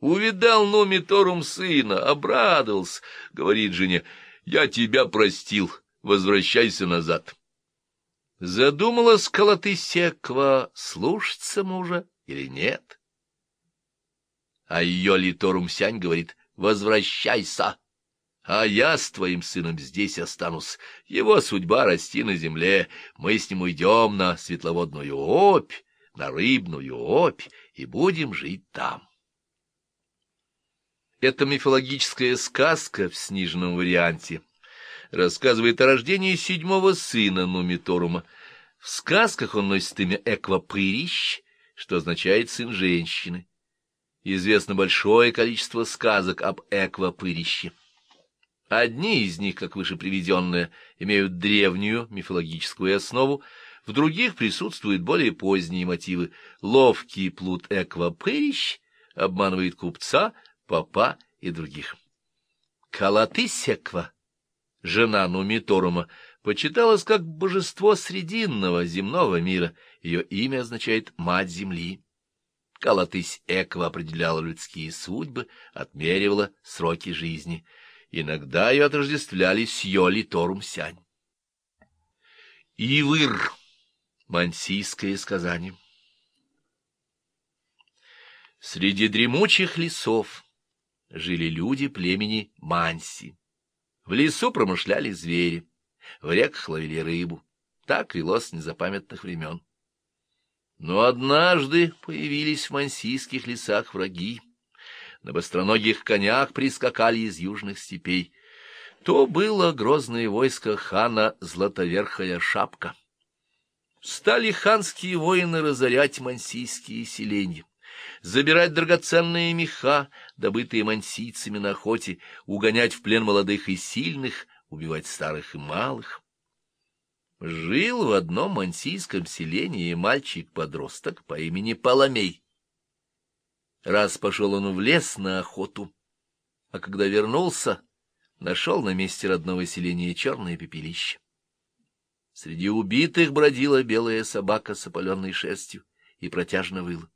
Увидал Нумиторум сына, обрадовался, говорит жене, я тебя простил, возвращайся назад. Задумалась Калаты Секва, слушаться мужа или нет. А ее Литорум Сянь говорит, возвращайся а я с твоим сыном здесь останусь. Его судьба расти на земле. Мы с ним уйдем на светловодную опь, на рыбную опь, и будем жить там. Эта мифологическая сказка в сниженном варианте рассказывает о рождении седьмого сына Нумиторума. В сказках он носит имя Эквапырищ, что означает «сын женщины». Известно большое количество сказок об Эквапырище. Одни из них, как выше приведенные, имеют древнюю мифологическую основу, в других присутствуют более поздние мотивы. Ловкий плут Эквапырищ обманывает купца, папа и других. Калатысеква, жена Нумиторума, почиталась как божество срединного земного мира. Ее имя означает «мать земли». Калатысь Эква определяла людские судьбы, отмеривала сроки жизни — Иногда ее отождествляли с Йоли Торум Сянь. Ивыр. Мансийское сказание. Среди дремучих лесов жили люди племени Манси. В лесу промышляли звери, в реках ловили рыбу. Так велось с незапамятных времен. Но однажды появились в мансийских лесах враги на быстроногих конях прискакали из южных степей. То было грозное войско хана Златоверхая Шапка. Стали ханские воины разорять мансийские селения, забирать драгоценные меха, добытые мансийцами на охоте, угонять в плен молодых и сильных, убивать старых и малых. Жил в одном мансийском селении мальчик-подросток по имени Паламей. Раз пошел он в лес на охоту, а когда вернулся, нашел на месте родного селения черное пепелище. Среди убитых бродила белая собака с опаленной шерстью и протяжно выла.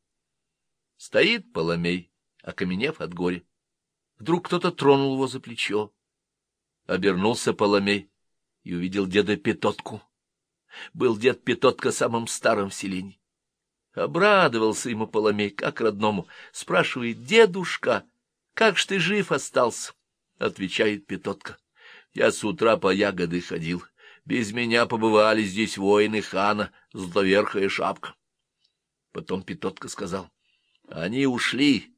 Стоит Поломей, окаменев от горя. Вдруг кто-то тронул его за плечо. Обернулся Поломей и увидел деда Петотку. Был дед Петотка самым старым в селении. Обрадовался ему Поломей, как родному. Спрашивает, дедушка, как ж ты жив остался? Отвечает Петотка. Я с утра по ягоды ходил. Без меня побывали здесь воины хана, зловерхая шапка. Потом Петотка сказал, они ушли,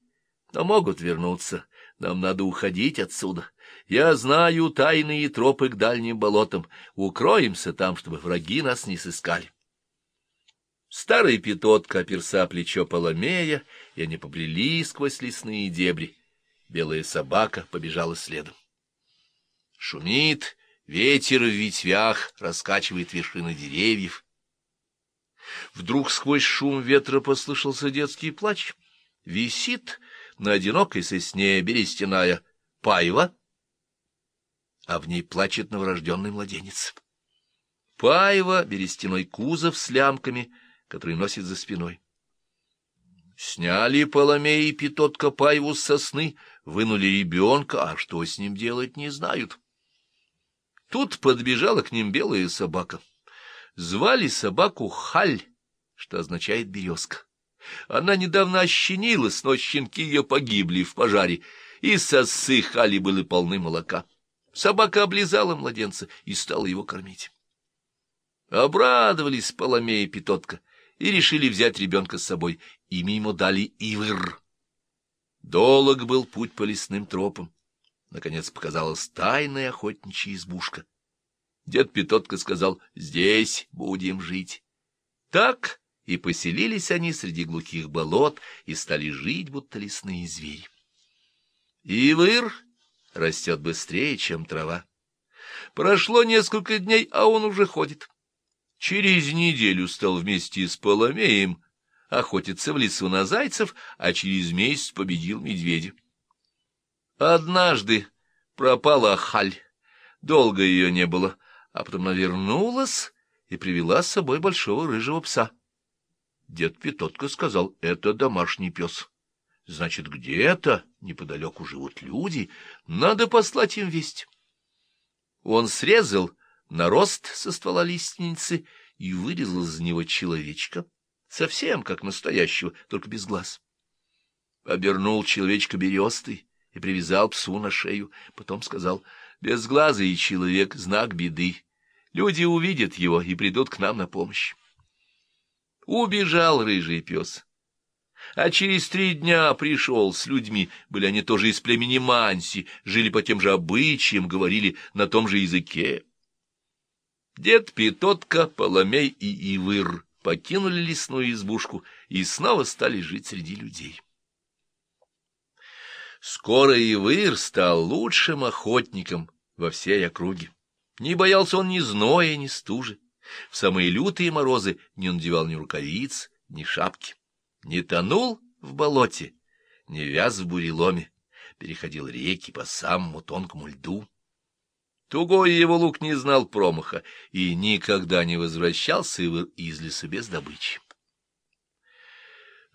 но могут вернуться. Нам надо уходить отсюда. Я знаю тайные тропы к дальним болотам. Укроемся там, чтобы враги нас не сыскали. Старый Петотка оперся плечо Поломея, и они побрели сквозь лесные дебри. Белая собака побежала следом. Шумит, ветер в ветвях раскачивает вершины деревьев. Вдруг сквозь шум ветра послышался детский плач. Висит на одинокой сосне берестяная пайва, а в ней плачет новорожденный младенец. Пайва — берестяной кузов с лямками, который носит за спиной. Сняли Поломей и Петотка Пайву с сосны, вынули ребенка, а что с ним делать, не знают. Тут подбежала к ним белая собака. Звали собаку Халь, что означает березка. Она недавно ощенилась, но щенки ее погибли в пожаре, и сосы Хали были полны молока. Собака облизала младенца и стала его кормить. Обрадовались Поломей и Петотка и решили взять ребенка с собой. Имя ему дали Ивыр. Долг был путь по лесным тропам. Наконец показалась тайная охотничья избушка. Дед Петотка сказал, здесь будем жить. Так и поселились они среди глухих болот и стали жить, будто лесные звери. Ивыр растет быстрее, чем трава. Прошло несколько дней, а он уже ходит. Через неделю стал вместе с Поломеем охотиться в лесу на зайцев, а через месяц победил медведя. Однажды пропала Халь, долго ее не было, а потом она вернулась и привела с собой большого рыжего пса. Дед Петотка сказал, это домашний пес. Значит, где-то неподалеку живут люди, надо послать им весть. Он срезал нарост со ствола лиственницы и вырезал из него человечка, совсем как настоящего, только без глаз. Обернул человечка берестой и привязал псу на шею, потом сказал, безглазый человек — знак беды. Люди увидят его и придут к нам на помощь. Убежал рыжий пес. А через три дня пришел с людьми, были они тоже из племени Манси, жили по тем же обычаям, говорили на том же языке. Дед Петотка, Поломей и Ивыр покинули лесную избушку и снова стали жить среди людей. Скоро Ивыр стал лучшим охотником во всей округе. Не боялся он ни зноя, ни стужи. В самые лютые морозы не надевал ни рукавиц, ни шапки. Не тонул в болоте, не вяз в буреломе, переходил реки по самому тонкому льду. Тугой его лук не знал промаха и никогда не возвращался из леса без добычи.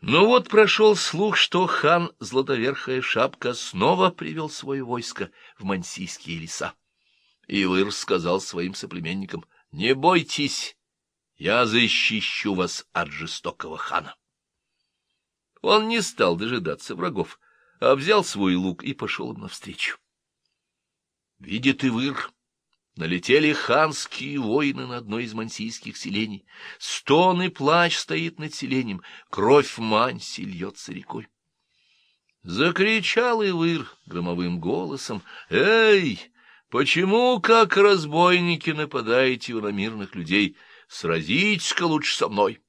Но вот прошел слух, что хан Златоверхая Шапка снова привел свое войско в мансийские леса. Ивыр сказал своим соплеменникам — не бойтесь, я защищу вас от жестокого хана. Он не стал дожидаться врагов, а взял свой лук и пошел им навстречу. Видит Ивыр, налетели ханские воины на одно из мансийских селений. Стон и плач стоит над селением, кровь манси льется рекой. Закричал Ивыр громовым голосом, «Эй, Почему, как разбойники, нападаете вы на мирных людей? Сразитесь-ка лучше со мной.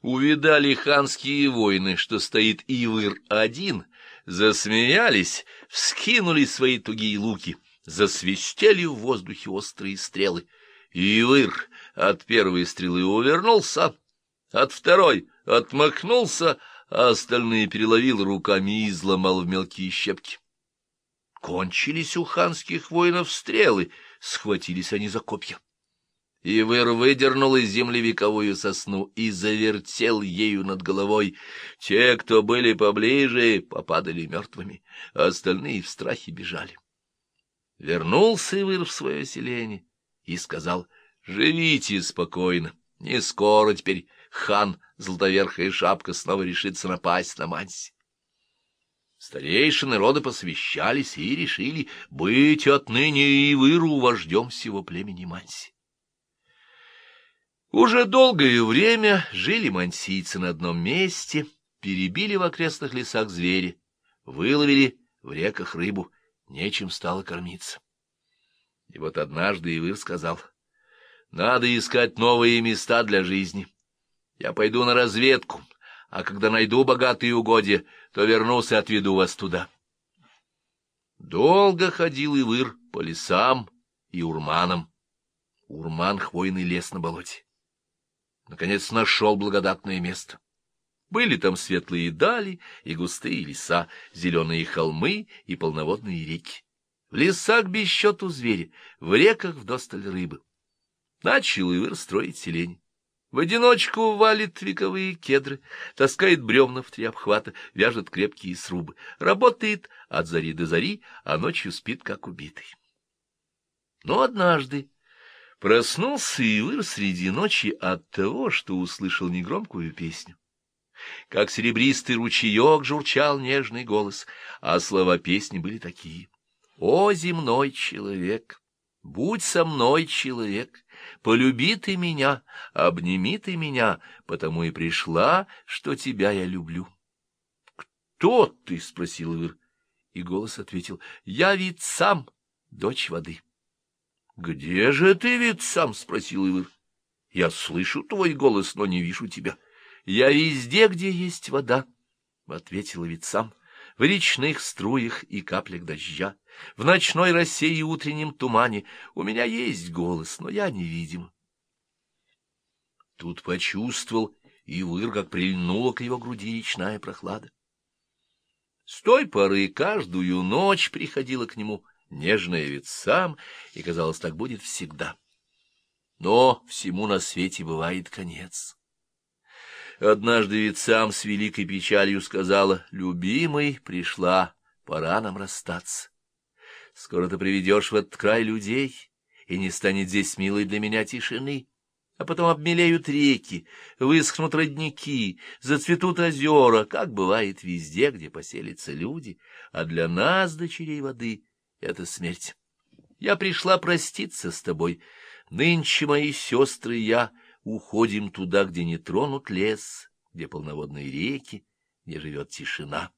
Увидали ханские воины, что стоит Ивыр один, засмеялись, вскинули свои тугие луки, засвистели в воздухе острые стрелы. Ивыр от первой стрелы увернулся, от второй отмахнулся, а остальные переловил руками и изломал в мелкие щепки. Кончились у ханских воинов стрелы, схватились они за копья. Ивер выдернул из земли вековую сосну и завертел ею над головой. Те, кто были поближе, попадали мертвыми, а остальные в страхе бежали. Вернулся Ивыр в свое селение и сказал, «Живите спокойно, не скоро теперь хан Золотоверхая Шапка снова решится напасть на Манси». Старейшины рода посвящались и решили быть отныне Ивыру вождем всего племени Манси. Уже долгое время жили мансийцы на одном месте, перебили в окрестных лесах звери, выловили в реках рыбу, нечем стало кормиться. И вот однажды Ивыр сказал, «Надо искать новые места для жизни. Я пойду на разведку, а когда найду богатые угодья, то вернусь и отведу вас туда». Долго ходил Ивыр по лесам и урманам. Урман — хвойный лес на болоте наконец нашел благодатное место. Были там светлые дали и густые леса, зеленые холмы и полноводные реки. В лесах без счету звери, в реках вдосталь рыбы. Начал Ивыр строить селень. В одиночку валит вековые кедры, таскает бревна в три обхвата, вяжет крепкие срубы, работает от зари до зари, а ночью спит, как убитый. Но однажды Проснулся и выр среди ночи от того, что услышал негромкую песню. Как серебристый ручеек журчал нежный голос, а слова песни были такие. «О, земной человек, будь со мной, человек, полюби ты меня, обними ты меня, потому и пришла, что тебя я люблю». «Кто ты?» — спросил Ивыр, и голос ответил. «Я ведь сам дочь воды». Где же ты, ведь сам? — спросил Ивыр. — Я слышу твой голос, но не вижу тебя. — Я везде, где есть вода, — ответил ведь. В речных струях и каплях дождя, в ночной росе и утреннем тумане у меня есть голос, но я невидим. Тут почувствовал Ивыр, как прильнула к его груди речная прохлада. С той поры каждую ночь приходила к нему — нежная ведь и, казалось, так будет всегда. Но всему на свете бывает конец. Однажды ведь сам с великой печалью сказала, «Любимый, пришла, пора нам расстаться. Скоро ты приведешь в этот край людей, и не станет здесь милой для меня тишины». А потом обмелеют реки, высохнут родники, зацветут озера, как бывает везде, где поселятся люди, а для нас, дочерей воды, — это смерть. Я пришла проститься с тобой. Нынче мои сестры и я уходим туда, где не тронут лес, где полноводные реки, где живет тишина.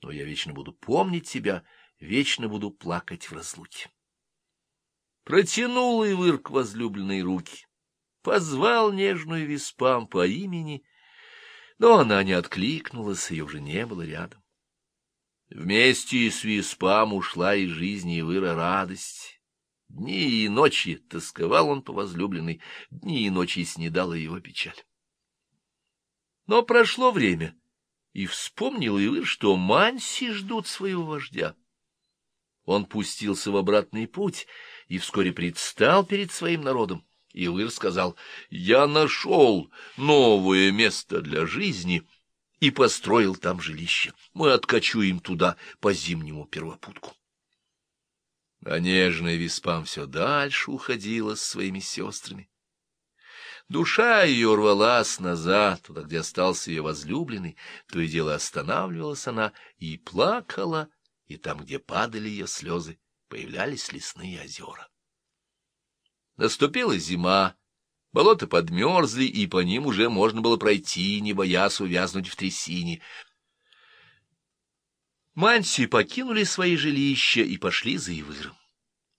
Но я вечно буду помнить тебя, вечно буду плакать в разлуке. Протянул Ивырк возлюбленные руки, позвал нежную виспам по имени, но она не откликнулась, ее уже не было рядом. Вместе с Виспам ушла из жизни Ивыра радость. Дни и ночи тосковал он по возлюбленной, дни и ночи снедала его печаль. Но прошло время, и вспомнил Ивыр, что Манси ждут своего вождя. Он пустился в обратный путь и вскоре предстал перед своим народом. Ивыр сказал, «Я нашел новое место для жизни» и построил там жилище. Мы откачуем туда по зимнему первопутку. А нежная Виспам все дальше уходила с своими сестрами. Душа ее рвалась назад, туда, где остался ее возлюбленный, то и дело останавливалась она и плакала, и там, где падали ее слезы, появлялись лесные озера. Наступила зима, Болота подмерзли, и по ним уже можно было пройти, не боясь увязнуть в трясине. Манси покинули свои жилища и пошли за Ивыром.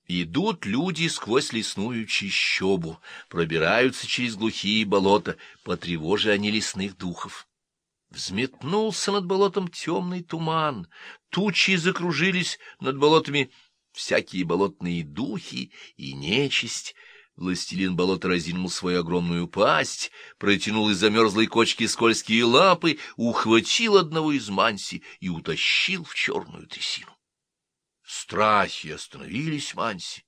Идут люди сквозь лесную чищобу, пробираются через глухие болота, потревожи они лесных духов. Взметнулся над болотом темный туман, тучи закружились над болотами всякие болотные духи и нечисть — Властелин болота разинул свою огромную пасть, протянул из замерзлой кочки скользкие лапы, ухватил одного из манси и утащил в черную трясину. Страхи остановились манси.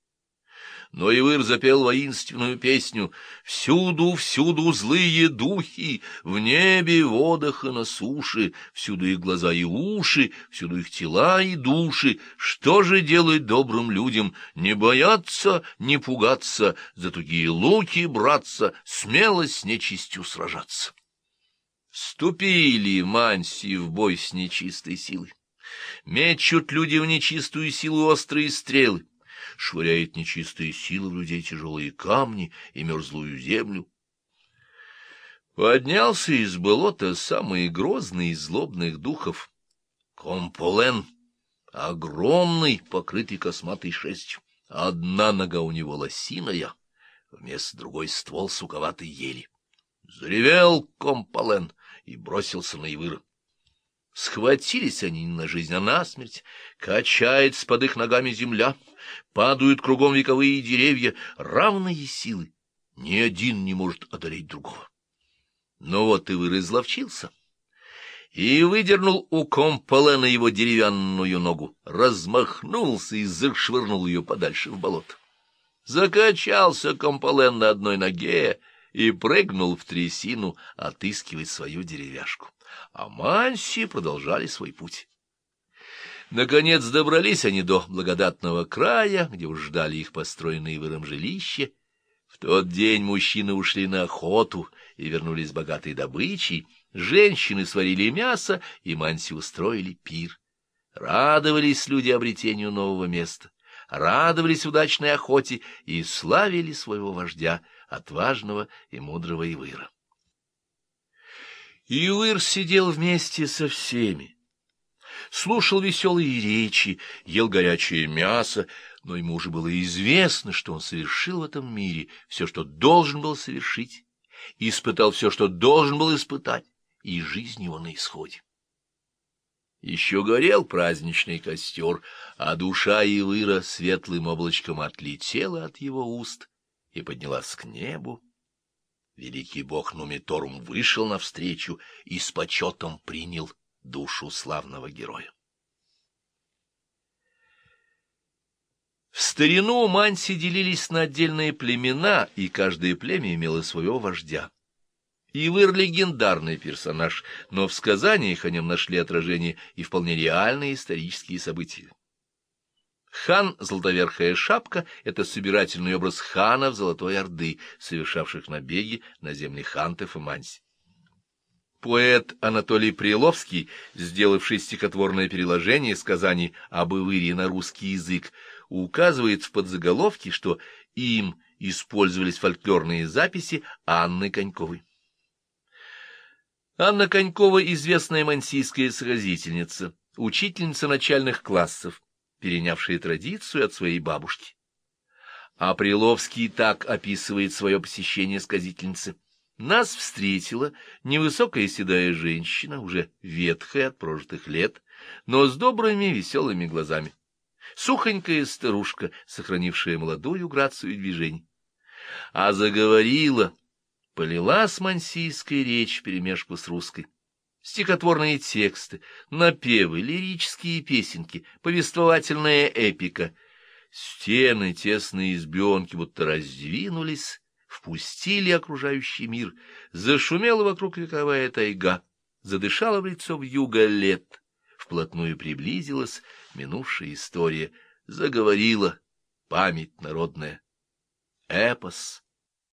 Но Ивыр запел воинственную песню «Всюду, всюду злые духи, в небе, водах и на суше, всюду их глаза и уши, всюду их тела и души. Что же делать добрым людям? Не бояться, не пугаться, за тугие луки браться, смело с нечистью сражаться». Ступили Манси в бой с нечистой силой. Мечут люди в нечистую силу острые стрелы швыряет нечистые силы в людей тяжелые камни и мерзлую землю. Поднялся из болота самый грозный из злобных духов — Комполен, огромный, покрытый косматой шерстью. Одна нога у него лосиная, вместо другой ствол суковатой ели. Заревел Комполен и бросился на Ивыра. Схватились они не на жизнь, а на смерть. Качается под их ногами земля, падают кругом вековые деревья, равные силы. Ни один не может одолеть другого. Но вот и изловчился и выдернул у Комполена его деревянную ногу, размахнулся и зашвырнул ее подальше в болото. Закачался Комполен на одной ноге и прыгнул в трясину, отыскивать свою деревяшку а Манси продолжали свой путь. Наконец добрались они до благодатного края, где уж ждали их построенные выром жилища. В тот день мужчины ушли на охоту и вернулись с богатой добычей, женщины сварили мясо, и Манси устроили пир. Радовались люди обретению нового места, радовались удачной охоте и славили своего вождя, отважного и мудрого Ивыра. Иуир сидел вместе со всеми, слушал веселые речи, ел горячее мясо, но ему уже было известно, что он совершил в этом мире все, что должен был совершить, испытал все, что должен был испытать, и жизнь его на исходе. Еще горел праздничный костер, а душа Ивыра светлым облачком отлетела от его уст и поднялась к небу, Великий бог Нумиторум вышел навстречу и с почетом принял душу славного героя. В старину манси делились на отдельные племена, и каждое племя имело своего вождя. Ивыр — легендарный персонаж, но в сказаниях о нем нашли отражение и вполне реальные исторические события. Хан Золотоверхая Шапка — это собирательный образ ханов Золотой Орды, совершавших набеги на земли хантов и манси. Поэт Анатолий Приловский, сделавший стихотворное переложение сказаний об Ивыре на русский язык, указывает в подзаголовке, что им использовались фольклорные записи Анны Коньковой. Анна Конькова — известная мансийская сразительница, учительница начальных классов, перенявшие традицию от своей бабушки. А Приловский так описывает свое посещение сказительницы. Нас встретила невысокая седая женщина, уже ветхая от прожитых лет, но с добрыми веселыми глазами. Сухонькая старушка, сохранившая молодую грацию движений. А заговорила, полилась мансийская речь вперемешку с русской стихотворные тексты, напевы, лирические песенки, повествовательная эпика. Стены тесные избенки будто раздвинулись, впустили окружающий мир, зашумела вокруг вековая тайга, задышала в лицо в юго лет, вплотную приблизилась минувшая история, заговорила память народная. Эпос